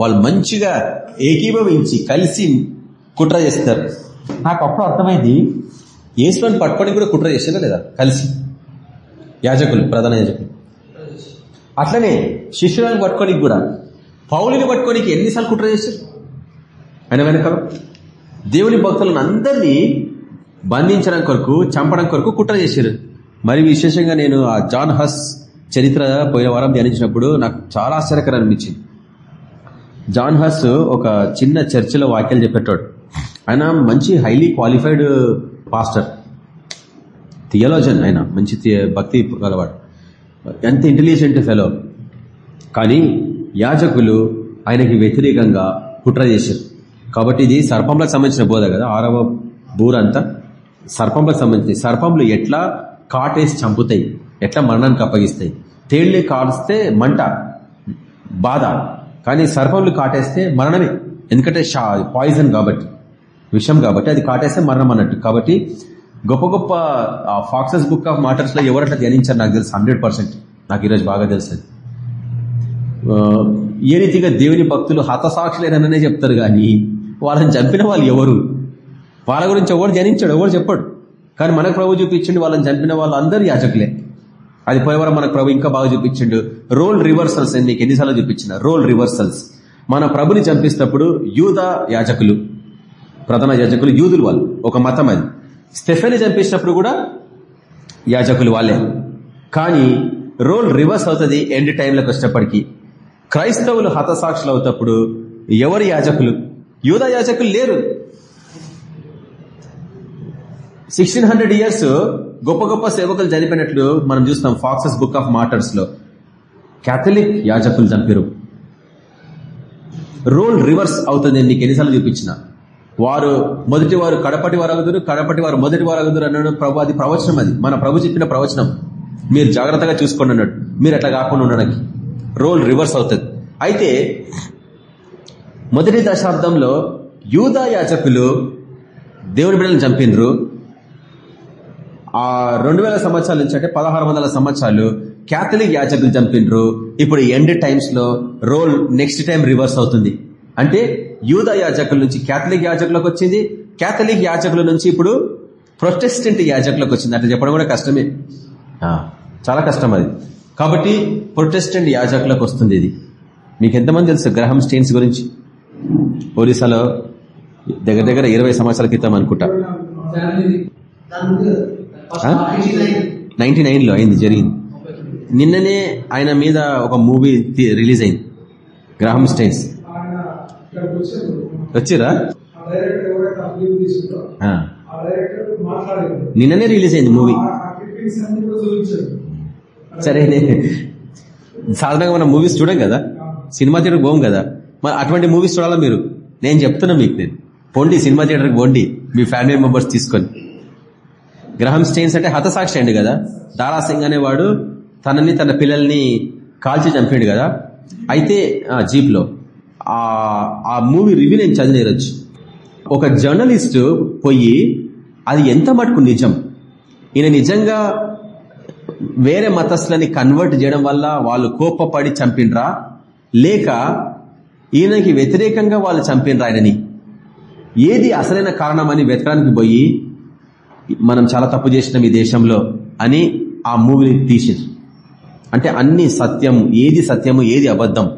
వాళ్ళు మంచిగా ఏకీభవించి కలిసి కుట్ర చేస్తారు. నాకు అప్పుడు అర్థమైంది. ఏసులను పట్టుకొని కూడా కుట్ర చేసిందా లేదా? కలిసి. యాజకులు ప్రధాన యాజకులు. అట్లనే శిష్యులను పట్టుకోనికి కూడా. పౌలిని పట్టుకోనికి ఎన్నిసార్లు కుట్ర చేశారు? ఆయన వెనక దేవుని భక్తులను అందరినీ బంధించడం కొరకు చంపడం కొరకు కుట్ర చేశారు. మరి విశేషంగా నేను ఆ జాన్ హస్ చరిత్ర పోయిన వారం ధ్యానించినప్పుడు నాకు చాలా ఆశ్చర్యకరం అనిపించింది. జాన్ హస్ ఒక చిన్న చర్చిలో వాక్యాలు చెప్పేటోడు. ఆయన మంచి హైలీ క్వాలిఫైడ్ పాస్టర్ థియలాజన్ ఆయన మంచి భక్తి గలవాడు. ఎంత ఇంటెలిజెంట్ ఫెలో కానీ యాజకులు ఆయనకి వ్యతిరేకంగా కుట్ర చేశారు. కాబట్టి ఇది సర్పంలకు సంబంధించిన బోధ కదా ఆరవ బూర అంతా సర్పంలకు సంబంధించి సర్పంలు ఎట్లా కాటేసి చంపుతాయి ఎట్లా మరణానికి అప్పగిస్తాయి. తేళ్ళే కాడిస్తే మంట బాధ. కానీ సర్పములు కాటేస్తే మరణమే. ఎందుకంటే పాయిజన్ కాబట్టి విషం కాబట్టి అది కాటేస్తే మరణం అన్నట్టు. కాబట్టి గొప్ప గొప్ప ఫాక్సెస్ బుక్ ఆఫ్ మాటర్స్లో ఎవరట్లా ధ్యానించారు నాకు తెలుసు హండ్రెడ్ నాకు ఈరోజు బాగా తెలుసు ఏ రీతిగా దేవుని భక్తులు హతసాక్షులేననే చెప్తారు కానీ వాళ్ళని చంపిన వాళ్ళు ఎవరు? వాళ్ళ గురించి ఎవరు ధ్యానించాడు? ఎవరు చెప్పాడు. కానీ మనకు ప్రభు చూపించండి వాళ్ళని చంపిన వాళ్ళు అందరూ యాజకులే. అది పోయేవరం మనకు ప్రభు ఇంకా బాగా చూపించిండు. రోల్ రివర్సల్స్ అని నీకు ఎన్నిసార్లు చూపించిన? Role reversals. మన ప్రభుని చంపిస్తున్నప్పుడు యూద యాజకులు ప్రధాన యాజకులు యూదులు వాళ్ళు ఒక మతం అది. స్టెఫెని చంపించినప్పుడు కూడా యాజకులు వాళ్ళే. కానీ రోల్ రివర్స్ అవుతుంది ఎండ్ టైంలోకి వచ్చేటప్పటికి క్రైస్తవులు హతసాక్షులు అవుతప్పుడు ఎవరు యాజకులు? యూద యాజకులు లేరు. సిక్స్టీన్ హండ్రెడ్ ఇయర్స్ గొప్ప గొప్ప సేవకులు చనిపోయినట్లు మనం చూస్తాం ఫాక్సెస్ బుక్ ఆఫ్ మాటర్స్లో. క్యాథలిక్ యాజకులు చంపారు. రోల్ రివర్స్ అవుతుంది నీకు ఎన్నిసార్లు చూపించిన. వారు మొదటి వారు కడపటి వారు అగుదురు కడపటి వారు మొదటి వారు అగుదురు అన్నాడు ప్రభు. అది ప్రవచనం అది. మన ప్రభు చెప్పిన ప్రవచనం. మీరు జాగ్రత్తగా చూసుకోండి అన్నాడు. మీరు అట్లా కాకుండా ఉండడానికి. రోల్ రివర్స్ అవుతుంది. అయితే మొదటి దశాబ్దంలో యూదా యాజకులు దేవుడి బిడ్డలను చంపినరు. ఆ రెండు వేల సంవత్సరాల నుంచి అంటే పదహారు వందల సంవత్సరాలు క్యాథలిక్ యాజకులు చంపినరు ఇప్పుడు ఎండ్ టైమ్స్లో రోల్ నెక్స్ట్ టైం రివర్స్ అవుతుంది. అంటే యూద యాజకుల నుంచి క్యాథలిక్ యాజకులకు వచ్చింది. క్యాథలిక్ యాజకుల నుంచి ఇప్పుడు ప్రొటెస్టెంట్ యాజకులకు వచ్చింది. అంటే చెప్పడం కూడా కష్టమే. చాలా కష్టం అది. కాబట్టి ప్రొటెస్టెంట్ యాజకులకు వస్తుంది ఇది. మీకు ఎంతమంది తెలుసు గ్రహం స్టేన్స్ గురించి? ఒరిస్సాలో దగ్గర దగ్గర ఇరవై సంవత్సరాల క్రితం అనుకుంటా. నైన్టీ నైన్లో అయింది జరిగింది. నిన్ననే ఆయన మీద ఒక మూవీ రిలీజ్ అయింది. గ్రాహం స్టైన్స్ వచ్చిరా? నిన్ననే రిలీజ్ అయింది మూవీ. సరే నే- సాధారణంగా మనం మూవీస్ చూడం కదా. సినిమా థియేటర్కి పోం కదా. మరి అటువంటి మూవీస్ చూడాలా మీరు? నేను చెప్తున్నా మీకు నేను. పోండి సినిమా థియేటర్కి పోండి. మీ ఫ్యామిలీ మెంబర్స్ తీసుకొని. గ్రహం స్టెయిన్స్ అంటే హతసాక్షి అండి కదా. దారాసింగ్ అనేవాడు తనని తన పిల్లల్ని కాల్చి చంపాడు కదా. అయితే జీప్లో. ఆ మూవీ రివ్యూ నేను చదివేరొచ్చు ఒక జర్నలిస్టు పోయి అది ఎంత మటుకు నిజం? ఈయన నిజంగా వేరే మతస్థులని కన్వర్ట్ చేయడం వల్ల వాళ్ళు కోపపడి చంపిండ్రా? లేక ఈయనకి వ్యతిరేకంగా వాళ్ళు చంపిండ్రా ఆయనని? ఏది అసలైన కారణం అని వెతకడానికి పోయి మనం చాలా తప్పు చేసినాం ఈ దేశంలో అని ఆ మూవీని తీసింది. అంటే అన్ని సత్యం ఏది సత్యము ఏది అబద్ధం.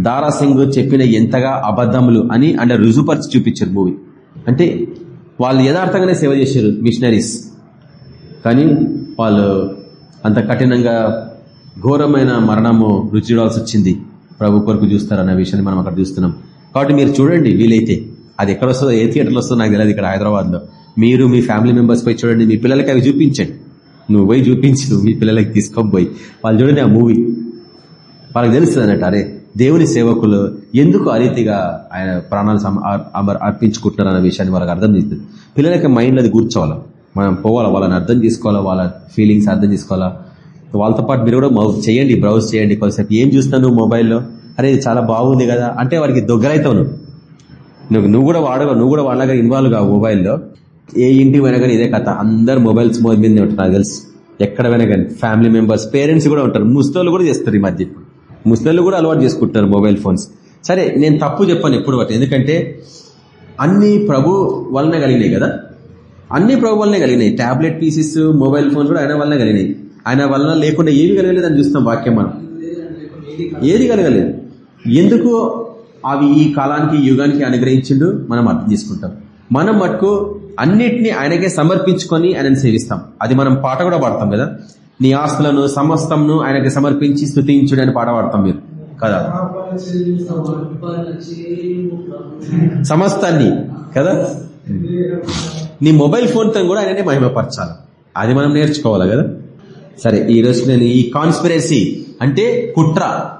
దారా సింగ్ చెప్పిన ఎంతగా అబద్ధములు అని అంటే రుజుపరిచి చూపించారు మూవీ. అంటే వాళ్ళు యథార్థంగానే సేవ చేశారు మిషనరీస్. కానీ వాళ్ళు అంత కఠినంగా ఘోరమైన మరణము రుచి చూడాల్సి వచ్చింది. ప్రభు కొరకు చూస్తారన్న విషయాన్ని మనం అక్కడ చూస్తున్నాం. కాబట్టి మీరు చూడండి వీలైతే. అది ఎక్కడ వస్తుందో ఏ థియేటర్లో వస్తుందో నాకు తెలియదు ఇక్కడ హైదరాబాద్లో. మీరు మీ ఫ్యామిలీ మెంబర్స్ పోయి చూడండి మీ పిల్లలకి అవి చూపించండి. నువ్వు పోయి చూపించు మీ పిల్లలకి తీసుకొని పోయి. వాళ్ళు చూడండి ఆ మూవీ వాళ్ళకి తెలుస్తుంది అన్నట్టు అరే దేవుని సేవకులు ఎందుకు ఆ రీతిగా ఆయన ప్రాణాలు అమర్- అర్పించుకుంటున్నారు అన్న విషయాన్ని వాళ్ళకి అర్థం చేస్తుంది. పిల్లలకి మైండ్ అది కూర్చోవాలి? మనం పోవాలా? వాళ్ళని అర్థం చేసుకోవాలా? వాళ్ళ ఫీలింగ్స్ అర్థం చేసుకోవాలా? వాళ్ళతో పాటు మీరు కూడా చేయండి బ్రౌజ్ చేయండి కొంతసేపు ఏం చూస్తాను మొబైల్లో అరే ఇది చాలా బాగుంది కదా. అంటే వారికి దొగ్గరైతావు నువ్వు. నువ్వు నువ్వు కూడా వాడగా నువ్వు కూడా వాళ్ళగా ఇన్వాల్వ్ కావు మొబైల్లో ఏ ఇంటికి పోయినా కానీ ఇదే కథ. అందరు మొబైల్స్ మీద ఉంటారు నాకు తెలుసు. ఎక్కడ పోయినా కానీ ఫ్యామిలీ మెంబర్స్ పేరెంట్స్ కూడా ఉంటారు. ముస్లింలు కూడా చేస్తారు ఈ మధ్య ముస్లింలు కూడా అలవాటు చేసుకుంటారు మొబైల్ ఫోన్స్. సరే నేను తప్పు చెప్పాను ఎప్పుడు బట్టి ఎందుకంటే అన్ని ప్రభు వలన కలిగినాయి కదా. అన్ని ప్రభు వల్లనే కలిగినాయి. టాబ్లెట్ పీసెస్ మొబైల్ ఫోన్స్ కూడా ఆయన వలన కలిగినాయి. ఆయన వలన లేకుండా ఏమి కలగలేదు అని చూస్తాం వాక్యం మనం. ఏది కలగలేదు. ఎందుకు అవి ఈ కాలానికి యుగానికి అనుగ్రహించిండు? మనం అర్థం చేసుకుంటాం. మనం మటుకు అన్నిటినీ ఆయనకే సమర్పించుకొని ఆయనను సేవిస్తాం. అది మనం పాట కూడా పాడతాం కదా? నీ ఆస్తులను సమస్తంను ఆయనకి సమర్పించి స్థుతించుడు అని పాట పాడతాం మీరు. కదా? సమస్తాన్ని కదా? నీ మొబైల్ ఫోన్తో కూడా ఆయననే మహిమపరచాలి. అది మనం నేర్చుకోవాలి కదా? సరే ఈ రోజు నేను ఈ కాన్స్పిరసీ అంటే కుట్ర.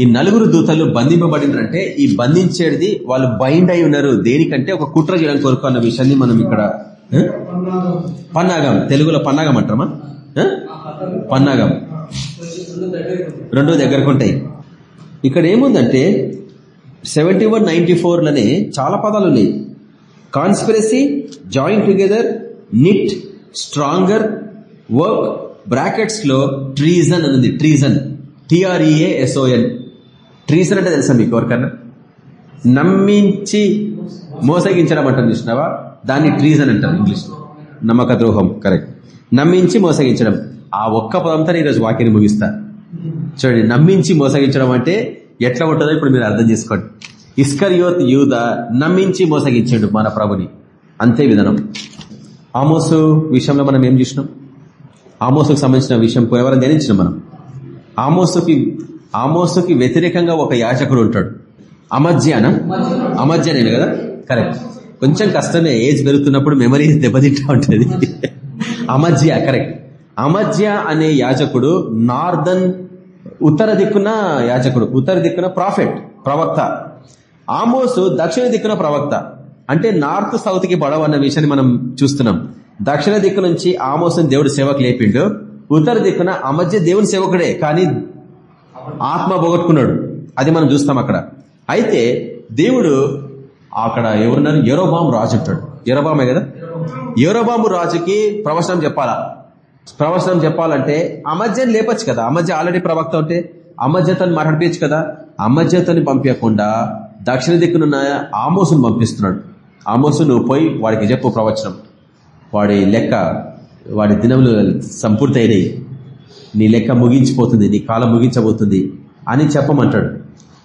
ఈ నలుగురు దూతలు బంధింపబడినారంటే ఈ బంధించేది వాళ్ళు బైండ్ అయి ఉన్నారు. దేనికంటే ఒక కుట్ర చేయడం కొరకు అన్న విషయాన్ని మనం ఇక్కడ పన్నాగం. తెలుగులో పన్నాగం అంటారమా పన్నాగం పన్నాగం. రెండు దగ్గరకుంటాయి ఇక్కడ ఏముందంటే సెవెంటీ వన్ నైన్టీ ఫోర్లోనే చాలా పదాలు ఉన్నాయి. Conspiracy join together knit stronger work బ్రాకెట్స్లో treason. అనేది ట్రీజన్ టిఆర్ఈఏ ట్రీసన్ ట్రీజన్ అంటే తెలుసా మీకు ఎవరికన్నా? నమ్మించి మోసగించడం అంటారు చూసినావా? దాన్ని ట్రీజన్ అంటారు ఇంగ్లీష్ నమ్మక ద్రోహం కరెక్ట్ నమ్మించి మోసగించడం. ఆ ఒక్క పదంతో ఈరోజు వాక్యాన్ని ముగిస్తా. చూడండి నమ్మించి మోసగించడం అంటే ఎట్లా ఉంటుందో ఇప్పుడు మీరు అర్థం చేసుకోండి. ఇస్కర్యోత్ యూద నమ్మించి మోసగించాడు మన ప్రభుని. అంతే విధానం. ఆమోసు విషయంలో మనం ఏం చూసినాం? ఆమోసుకు సంబంధించిన విషయం ఎవరైనా ధ్యానించినాం మనం? ఆమోసుకి ఆమోసుకి వ్యతిరేకంగా ఒక యాజకుడు ఉంటాడు. అమధ్యాన అమధ్యానే కదా? కరెక్ట్ కొంచెం కష్టమే ఏజ్ పెరుగుతున్నప్పుడు మెమరీ దెబ్బతింటా ఉంటుంది. అమధ్య కరెక్ట్ అమధ్య అనే యాజకుడు నార్దన్ ఉత్తర దిక్కున యాజకుడు ఉత్తర దిక్కున ప్రాఫెట్ ప్రవక్త. ఆమోసు దక్షిణ దిక్కున ప్రవక్త. అంటే నార్త్ సౌత్కి పడవ అన్న విషయాన్ని మనం చూస్తున్నాం. దక్షిణ దిక్కు నుంచి ఆమోసం దేవుడు సేవకు లేపిండు. ఉత్తర దిక్కున అమధ్య దేవుని సేవకుడే. కానీ ఆత్మ పోగొట్టుకున్నాడు. అది మనం చూస్తాం అక్కడ. అయితే దేవుడు అక్కడ ఎవరున్నారు? ఎరోబాము రాజు ఉంటాడు ఎరోబామే కదా? ఎరోబాము రాజుకి ప్రవచనం చెప్పాలా? ప్రవచనం చెప్పాలంటే అమధ్యని లేపచ్చు కదా. అమధ్య ఆల్రెడీ ప్రవక్త ఉంటే అమధ్యతని మాట్లాడిపించచ్చు కదా? అమధ్యతని పంపించకుండా దక్షిణ దిక్కునున్న ఆమోసును పంపిస్తున్నాడు. ఆమోసును పోయి వాడికి చెప్పు ప్రవచనం. వాడి లెక్క వాడి దినములు సంపూర్తి అయినాయి నీ లెక్క ముగించిపోతుంది నీ కాలం ముగించబోతుంది అని చెప్పమంటాడు.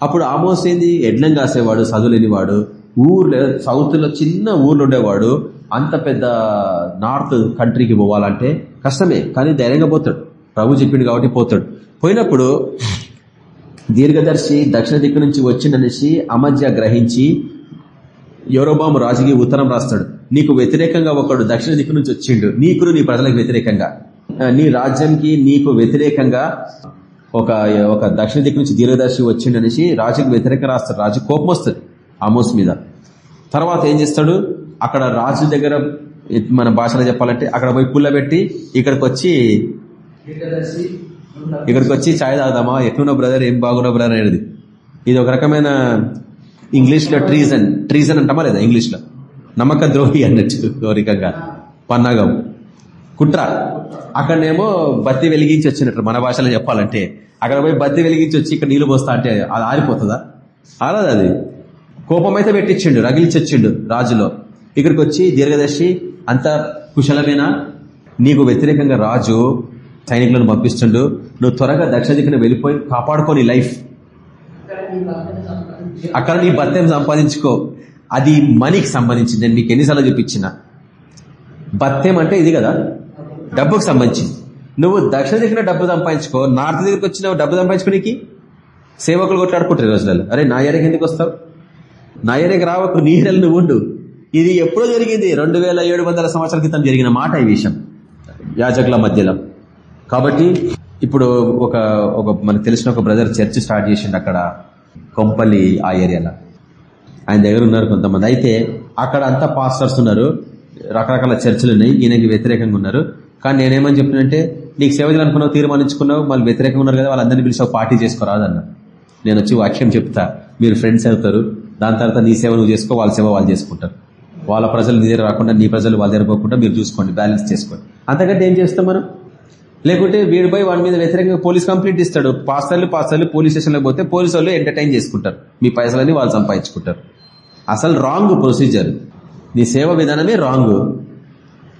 అప్పుడు ఆమోస్ ఏంది? ఎడ్లం కాసేవాడు చదువులేనివాడు ఊర్లో సౌత్లో చిన్న ఊర్లో ఉండేవాడు అంత పెద్ద నార్త్ కంట్రీకి పోవాలంటే కష్టమే కానీ ధైర్యంగా పోతాడు. ప్రభు చెప్పిండు కాబట్టి పోతాడు. పోయినప్పుడు దీర్ఘదర్శి దక్షిణ దిక్కు నుంచి వచ్చిందనేసి అమధ్య గ్రహించి యూరోబాము రాజుకి ఉత్తరం రాస్తాడు. నీకు వ్యతిరేకంగా ఒకడు దక్షిణ దిక్కు నుంచి వచ్చిండు. నీకు నీ ప్రజలకు వ్యతిరేకంగా. నీ రాజ్యంకి నీకు వ్యతిరేకంగా ఒక ఒక దక్షిణ దిక్కు నుంచి దీర్ఘదర్శి వచ్చిండు అనేసి రాజుకి వ్యతిరేకంగా రాస్తాడు రాజు కోపం వస్తుంది ఆమోస్ మీద. తర్వాత ఏం చేస్తాడు? అక్కడ రాజు దగ్గర మన భాషలో చెప్పాలంటే అక్కడ పోయి పుల్లబెట్టి ఇక్కడికి వచ్చి ఇక్కడికి వచ్చి ఛాయ్ తాగుదామా? ఎట్లున్న బ్రదర్ ఏం బాగున్నా బ్రదర్ అనేది. ఇది ఒక రకమైన ఇంగ్లీష్లో ట్రీజన్ ట్రీజన్ అంటామా లేదా ఇంగ్లీష్లో? నమ్మక ద్రోహి అన్నట్టు గౌరికంగా పన్నాగం. కుట్ర. అక్కడనేమో బత్తి వెలిగించి వచ్చినట్టు మన భాషలో చెప్పాలంటే. అక్కడ పోయి బత్తి వెలిగించి వచ్చి ఇక్కడ నీళ్ళు పోస్తా అంటే అది ఆరిపోతుందా? ఆలదు అది. కోపం అయితే పెట్టించిండు రగిలిచొచ్చిండు రాజులో. ఇక్కడికి వచ్చి దీర్ఘదర్శి అంత కుశలమేనా? నీకు వ్యతిరేకంగా రాజు సైనికులను పంపిస్తుండు నువ్వు త్వరగా దక్షిణ దిక్కున వెళ్ళిపోయి కాపాడుకోని లైఫ్. అక్కడ నీ బత్తెం సంపాదించుకో. అది మనీకి సంబంధించింది నేను మీకు ఎన్నిసార్లు చూపించిన. బత్తెం అంటే ఇది కదా? డబ్బుకు సంబంధించింది. నువ్వు దక్షిణ దిక్కున డబ్బు సంపాదించుకో నార్త్ దగ్గరికి వచ్చిన డబ్బు సంపాదించుకోనికి సేవకులు కొట్లాడుకుంటారు రోజులలో. అరే నా ఏరియాకి ఎందుకు వస్తావు? నా ఏరియాకి రావకు నీ ఏరియాలో నువ్వు ఉండు. ఇది ఎప్పుడో జరిగింది. రెండు వేల ఏడు వందల సంవత్సరాల క్రితం జరిగిన మాట ఈ విషయం. యాజకుల మధ్యలో. కాబట్టి ఇప్పుడు ఒక ఒక మనకు తెలిసిన ఒక బ్రదర్ చర్చ్ స్టార్ట్ చేసిండు అక్కడ కొంపల్లి ఆ ఏరియాలో. ఆయన దగ్గర ఉన్నారు కొంతమంది. అయితే అక్కడ అంతా పాస్టర్స్ ఉన్నారు. రకరకాల చర్చలు ఉన్నాయి. ఈయనకి వ్యతిరేకంగా ఉన్నారు. కానీ నేనేమని చెప్పినంటే నీకు సేవ చేయాలనుకున్నావు తీర్మానించుకున్నావు వాళ్ళు వ్యతిరేకంగా ఉన్నారు కదా వాళ్ళందరినీ పిలిచి ఒక పార్టీ చేసుకోరాదన్న నేను వచ్చి వాక్యం చెప్తా. మీరు ఫ్రెండ్స్ అవుతారు. దాని తర్వాత నీ సేవ నువ్వు చేసుకో వాళ్ళ సేవ వాళ్ళు చేసుకుంటారు. వాళ్ళ ప్రజలు నీ దగ్గర రాకుండా నీ ప్రజలు వాళ్ళ దగ్గర పోకుండా మీరు చూసుకోండి బ్యాలెన్స్ చేసుకోండి. అంతకంటే ఏం చేస్తాం మనం? లేకుంటే వీడి పోయి వాడి మీద వ్యతిరేకంగా పోలీస్ కంప్లైంట్ ఇస్తాడు. పాస్టర్లు పాస్టర్లు పోలీస్ స్టేషన్లో పోతే పోలీసు వాళ్ళు ఎంటర్టైన్ చేసుకుంటారు. మీ పైసలని వాళ్ళు సంపాదించుకుంటారు. అసలు రాంగ్ ప్రొసీజర్ నీ సేవ విధానమే రాంగ్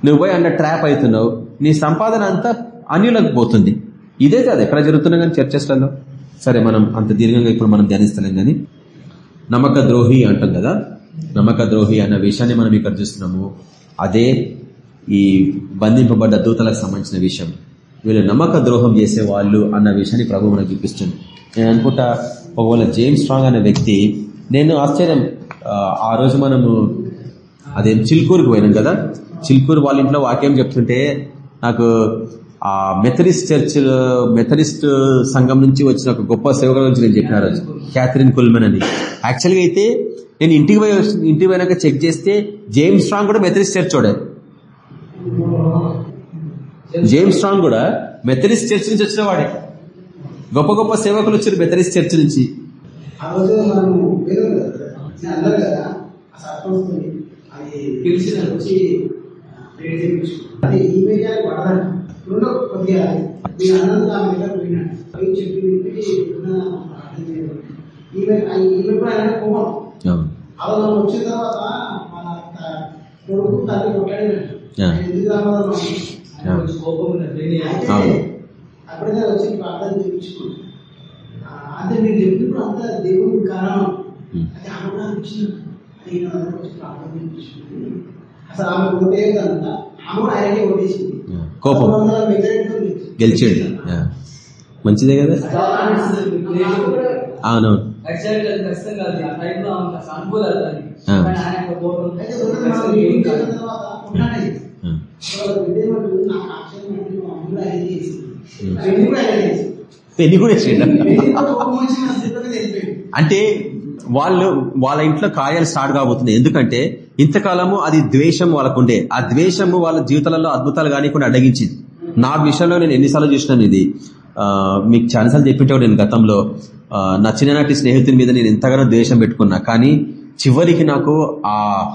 నువ్వు పోయి అన్న ట్రాప్ అవుతున్నావు. నీ సంపాదన అంతా అన్యులకు పోతుంది. ఇదే కాదు ఎక్కడ జరుగుతున్నా కానీ చర్చస్లలో? సరే మనం అంత దీర్ఘంగా ఇప్పుడు మనం ధ్యానిస్తలేం కానీ నమ్మక ద్రోహి అంటాం కదా? నమ్మక ద్రోహి అన్న విషయాన్ని మనం ఇక్కడ చూస్తున్నాము. అదే ఈ బంధింపబడ్డ దూతలకు సంబంధించిన విషయం. వీళ్ళు నమ్మక ద్రోహం చేసే వాళ్ళు అన్న విషయాన్ని ప్రభు మనకు చూపిస్తుంది. నేను అనుకుంటా ఒకవేళ జేమ్స్ స్ట్రాంగ్ అనే వ్యక్తి నేను ఆశ్చర్యం ఆ, ఆ రోజు మనము అదేం చిల్కూరుకు పోయినాం కదా? చిల్కూరు వాళ్ళ ఇంట్లో వాక్యం చెప్తుంటే నాకు ఆ మెథరిస్ట్ చర్చ్ మెథరిస్ట్ సంఘం నుంచి వచ్చిన ఒక గొప్ప సేవకుల గురించి నేను చెప్పిన రోజు. క్యాథరిన్ కుల్మెన్ అని. యాక్చువల్గా అయితే నేను ఇంటికి పోయి ఇంటికి పోయినాక చెక్ చేస్తే జేమ్స్ స్ట్రాంగ్ కూడా మెథరిస్ట్ చర్చ్ చూడే జేమ్స్ స్ట్రాంగ్ కూడా మెథరిస్ట్ చర్చ్ నుంచి వచ్చిన వాడే. గొప్ప గొప్ప సేవకులు వచ్చారు మెథరిస్ట్ చర్చ్ నుంచి. పిలిచి నాకు వచ్చి రేట్ చేయించుకున్నాను అది ఈ మీడియా పడదంట రెండో కొద్దిగా మీ అన్నందుకు ఆ మీద పోయినాడు పోయి చెప్పి వినిపించి ఈమె ఈమె కూడా ఆయన కోపం అవును. అలా మనం వచ్చిన తర్వాత మన త- కొడుకు తల్లి కొట్టాడినట్టు Yeah. ఆయన ఎందుకు రావాలో Yeah. కోపం ఉన్నది. అయితే అవును. అప్పుడే వచ్చి ప్రార్థన చేయించుకున్నాను ఆ, అంటే మీరు చెప్పినప్పుడు అంతా దేవుడు కారణం. అది కూడా అనిపించింది వచ్చి ప్రార్థన చేయించుకుంది అసలు ఆమె ఓటే కనుక ఆమె కూడా ఆయనకే ఓటేసింది. Yeah. కోపం. గెలిచాడు. మంచిదే కదా? అవునవును. పెళ్ళి కూడా ఆయన అంటే వాళ్ళు వాళ్ళ ఇంట్లో కార్యాలు స్టార్ట్ కాబోతున్నాయి. ఎందుకంటే ఇంతకాలము అది ద్వేషం వాళ్ళకు ఉండే ఆ ద్వేషము వాళ్ళ జీవితాలలో అద్భుతాలు కానికుండా అడ్డగించింది. నా విషయంలో నేను ఎన్నిసార్లు చూసినాను ఇది. మీకు చాలాసార్లు చెప్పింటే నేను గతంలో. ఆ, నా చిన్ననాటి స్నేహితుని మీద నేను ఎంతగానో ద్వేషం పెట్టుకున్నా. కానీ చివరికి నాకు ఆ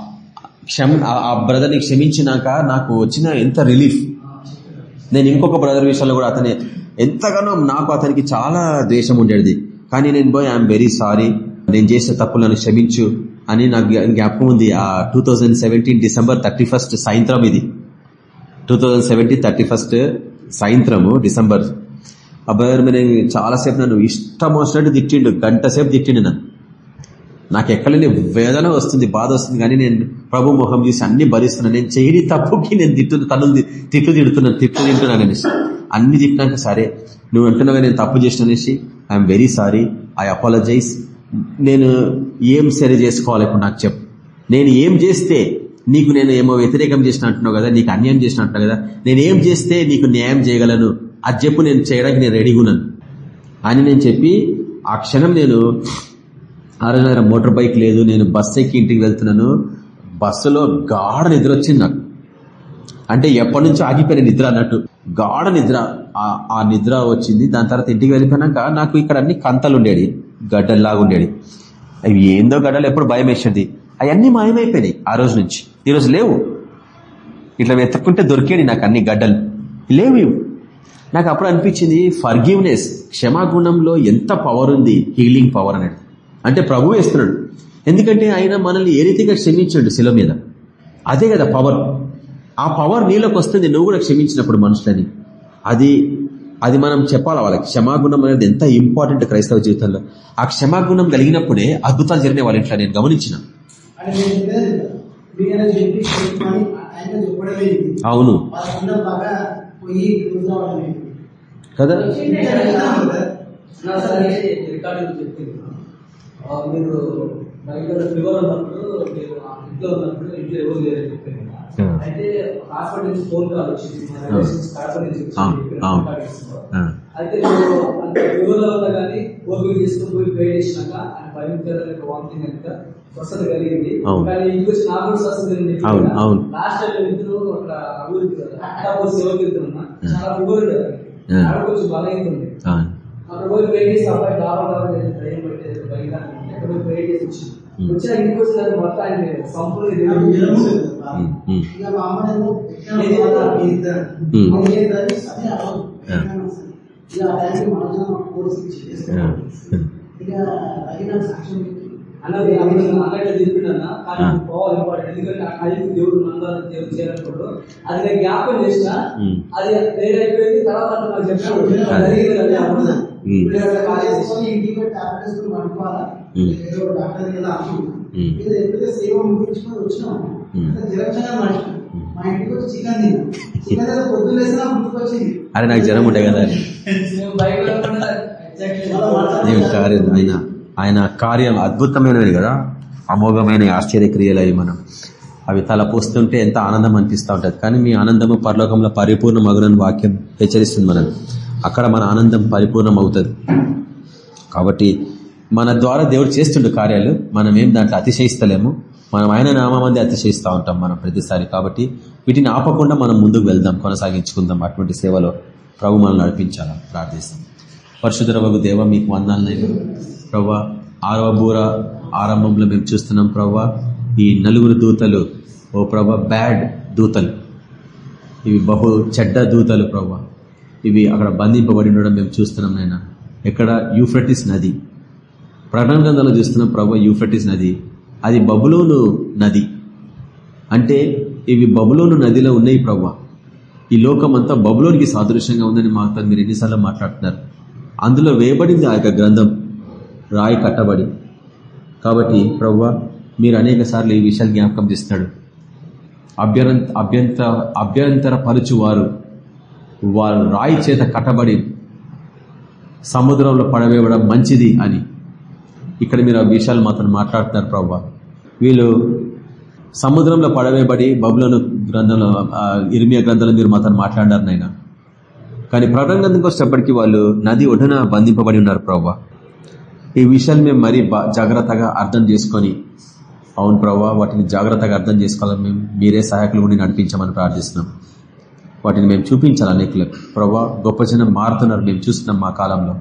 క్షమ ఆ- ఆ బ్రదర్ని క్షమించినాక నాకు వచ్చిన ఎంత రిలీఫ్. నేను ఇంకొక బ్రదర్ విషయంలో కూడా అతని ఎంతగానో నాకు అతనికి చాలా ద్వేషం ఉండేది. కానీ నేను పోయి ఐఎమ్ వెరీ సారీ నేను చేసిన తప్పులను క్షమించు అని నాకు జ్ఞాపకం ఉంది. ఆ two thousand December thirty first సాయంత్రం ఇది. Two thousand seventeen thirty first సాయంత్రము డిసెంబర్ అబ్బాయి నేను చాలాసేపు నన్ను ఇష్టం వచ్చినట్టు తిట్టిండు. గంట సేపు తిట్టిండు నన్ను. నాకు ఎక్కడనే వేదన వస్తుంది బాధ వస్తుంది. కానీ నేను ప్రభు మొహం చూసి అన్ని భరిస్తున్నాను నేను చేయని తప్పుకి నేను తిట్టు తను తిట్లు తిడుతున్నాను తిట్లు తింటున్నాను అనేసి. అన్ని తిట్టినాక సరే నువ్వు అంటున్నావు నేను తప్పు చేసిన అనేసి. I'm very sorry I apologise నేను ఏం సరి చేసుకోవాలి ఇప్పుడు నాకు చెప్పు. నేను ఏం చేస్తే నీకు నేను ఏమో వ్యతిరేకం చేసిన అంటున్నావు కదా నీకు అన్యాయం చేసిన అంటున్నావు కదా నేను ఏం చేస్తే నీకు న్యాయం చేయగలను? అది చెప్పు నేను చేయడానికి నేను రెడీగా ఉన్నాను. అని నేను చెప్పి ఆ క్షణం నేను ఆ రోజు మోటార్ బైక్ లేదు నేను బస్సు ఎక్కి ఇంటికి వెళ్తున్నాను. బస్సులో గాఢ నిద్ర వచ్చింది నాకు. అంటే ఎప్పటి నుంచో ఆగిపోయిన నిద్ర అన్నట్టు. గాఢ నిద్ర. ఆ- నిద్ర వచ్చింది. దాని తర్వాత ఇంటికి వెళ్ళిపోయినాక నాకు ఇక్కడ అన్ని కంతలు ఉండేది గడ్డల్లాగా ఉండేది అవి ఏందో గడ్డలు ఎప్పుడు భయం వేసేది అవన్నీ మాయమైపోయినాయి ఆ రోజు నుంచి. ఈరోజు లేవు. ఇట్లా వెతుక్కుంటే దొరికేది నాకు అన్ని గడ్డలు. లేవు ఇవి. నాకు అప్పుడు అనిపించింది ఫర్గివ్నెస్ క్షమాగుణంలో ఎంత పవర్ ఉంది? హీలింగ్ పవర్ అనేది. అంటే ప్రభు వేస్తున్నాడు. ఎందుకంటే ఆయన మనల్ని ఏ రీతిగా క్షమించాడు శిల మీద. అదే కదా పవర్ ఆ పవర్ నీలోకి వస్తుంది నువ్వు కూడా క్షమించినప్పుడు మనుషులని. అది అది మనం చెప్పాలి వాళ్ళకి? క్షమాగుణం అనేది ఎంత ఇంపార్టెంట్ క్రైస్తవ జీవితంలో. ఆ క్షమాగుణం కలిగినప్పుడే అద్భుతాలు జరిగిన వాళ్ళ ఇంట్లో నేను గమనించిన. అవును. కదా? మీరు బయట ఫీవర్ ఉన్నప్పుడు మీరు ఇంట్లో ఉన్నప్పుడు ఇంట్లో ఎవరు లేరని Hmm. అయితే హాస్పిటల్ నుంచి ఫోన్ కాల్ వచ్చింది Hmm. కడప నుంచి అయితే ఉన్నా కానీ ఓపిక తీసుకుని పోయి పే చేసినాక ఆయన భరించాలని వామిటింగ్ కనుక స్వస్థత కలిగింది. అవును. కానీ ఇంటికి వచ్చి నాకు కూడా స్వస్థత కలిగింది. అవును, అవును. లాస్ట్ టైం ఇద్దరు అక్కడ సేవకి వెళ్తున్నా. చాలా. ఆడ కొంచెం పోయి పే చేసి అబ్బాయి కావాలి ట్రైన్ పెట్టేది బయట అక్కడ పోయి చేసి వచ్చి ఉమ్. వచ్చిన ఇంటికి వచ్చిన మొత్తం ఆయన సంపూర్ణ నాకు జ్వరం ఉంది. ఉమ్, ఉమ్. ఇక మా అమ్మనేమో ఎక్కడ ఏది? పోవాలా? ఇద్దరు. ఉమ్. మా ఏ డ్రైవర్ అదే సాక్ష్యం పెట్టి అన్నది అన్నట్టు చెప్పిండన్న కానీ. పోవాలి ఎందుకంటే ఆ కలిపి దేవుడు మందాలను దేవుడు చేయాలనుకోడు అది నేను జ్ఞాపకం చేసిన. అది అయిపోయింది తర్వాత నాకు. జరిగింది అప్పుడు. ఇంటికి పడుకోవాలా ఉమ్. ఏదో డాక్టర్ కదా అనుకున్నా ఉమ్. ఇది ఎప్పుడైతే సేవ ముగించుకొని వచ్చినాం ఉమ్. అంటే జ్వరంగా మర్చిపోయాం ఉమ్. మా ఇంటికి వచ్చి చికెన్ తిన్నాం. చికెన్ ఏదో పొద్దున్న వేసినా గుర్తుకొచ్చింది. అరే నాకు జ్వరం ఉంటాయి కదా. కార్యం ఆయన ఆయన కార్యం అద్భుతమైనవి కదా. అమోఘమైన ఆశ్చర్యక్రియలు అవి మనం. అవి తల పోస్తుంటే ఎంత ఆనందం అనిపిస్తూ ఉంటుంది. కానీ మీ ఆనందము పరలోకంలో పరిపూర్ణ మగునని వాక్యం హెచ్చరిస్తుంది మనం. అక్కడ మన ఆనందం పరిపూర్ణం అవుతుంది కాబట్టి మన ద్వారా దేవుడు చేస్తుండే కార్యాలు మనం ఏం దాంట్లో అతిశయిస్తలేము. మనం ఆయన నామంది అతిశయిస్తూ ఉంటాం మనం ప్రతిసారి. కాబట్టి వీటిని ఆపకుండా మనం ముందుకు వెళ్దాం కొనసాగించుకుందాం అటువంటి సేవలో ప్రభు మనం నడిపించాలని ప్రార్థిస్తాం. పరిశుధరవకు దేవ మీకు వందాలనైనా ప్రవ్వా ఆరవ బూర ఆరంభంలో మేము చూస్తున్నాం ప్రవ్వా ఈ నలుగురు దూతలు ఓ ప్రభా బ్యాడ్ దూతలు. ఇవి బహు చెడ్డ దూతలు ప్రవ్వా ఇవి అక్కడ బంధింపబడి ఉండడం మేము చూస్తున్నాం నాయన. ఎక్కడ యూఫ్రటిస్ నది ప్రకటన గ్రంథంలో చూస్తున్న ప్రభు యూఫ్రటిస్ నది అది బబులోను నది. అంటే ఇవి బబులోను నదిలో ఉన్నాయి ప్రభ. ఈ లోకం అంతా బబులోనికి సాదృశ్యంగా ఉందని మాతో మీరు ఎన్నిసార్లు మాట్లాడుతున్నారు. అందులో వేయబడింది ఆ యొక్క గ్రంథం రాయి కట్టబడి. కాబట్టి ప్రవ్వ మీరు అనేక సార్లు ఈ విషయాలు జ్ఞాపకం చేస్తున్నాడు అభ్యంత అభ్యంత అభ్యంతర పరుచు వారు వారు రాయి చేత కట్టబడి సముద్రంలో పడవేయడం మంచిది అని. ఇక్కడ మీరు ఆ విషయాలు మాత్రం మాట్లాడుతున్నారు ప్రవ్వా. వీళ్ళు సముద్రంలో పడవేయబడి బబులను గ్రంథంలో ఆ, గ్రంథంలో మీరు మాత్రం మాట్లాడారు నాయన. కానీ ప్రకటన గ్రంథంకి వచ్చేటప్పటికి వాళ్ళు నది ఒడ్డున బంధింపబడి ఉన్నారు ప్రవ్వా. ఈ విషయాలు మేము మరీ బా- జాగ్రత్తగా అర్థం చేసుకొని అవును ప్రభా వాటిని జాగ్రత్తగా అర్థం చేసుకోవాలని మేము మీరే సహాయకులు ఉండి నడిపించమని ప్రార్థిస్తున్నాం. వాటిని మేము చూపించాలి అనేకులకు. ప్రవ్వా గొప్ప జనం మారుతున్నారు మేము చూస్తున్నాం మా కాలంలో.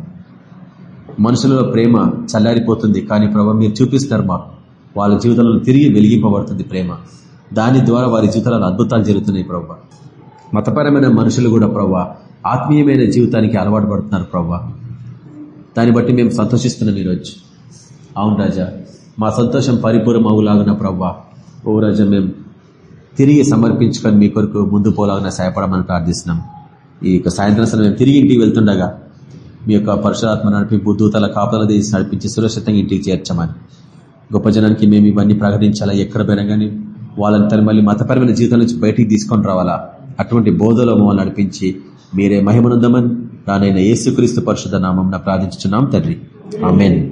మనుషులలో ప్రేమ చల్లారిపోతుంది కానీ ప్రభావ మీరు చూపిస్తారు మాకు. వాళ్ళ జీవితంలో తిరిగి వెలిగింపబడుతుంది ప్రేమ. దాని ద్వారా వారి జీవితాలలో అద్భుతాలు జరుగుతున్నాయి ప్రభావ మతపరమైన మనుషులు కూడా ప్రభా ఆత్మీయమైన జీవితానికి అలవాటు పడుతున్నారు ప్రభా. దాన్ని బట్టి మేము సంతోషిస్తున్నాం ఈరోజు. అవును రాజా మా సంతోషం పరిపూర్ణం అవులాగిన ప్రవ్వా ఓ రాజా మేము తిరిగి సమర్పించుకొని మీ కొరకు ముందు పోలాగిన సహాయపడమని ప్రార్థిస్తున్నాం. ఈ యొక్క సాయంత్రం సమయం మేము తిరిగి ఇంటికి వెళ్తుండగా మీ యొక్క పరశురాత్మ నడిపి బుద్ధూతల కాపుదల తీసి నడిపించి సురక్షితంగా ఇంటికి చేర్చమని. గొప్ప జనానికి మేము ఇవన్నీ ప్రకటించాలా? ఎక్కడ పోయినా కానీ మళ్ళీ మతపరమైన జీవితం నుంచి బయటికి తీసుకొని రావాలా? అటువంటి బోధలో మమ్మల్ని నడిపించి మీరే మహిమనుందమని రానైన యేసుక్రీస్తు పరిషత్ నామం ప్రార్థించున్నాం తండ్రి. ఆమెన్.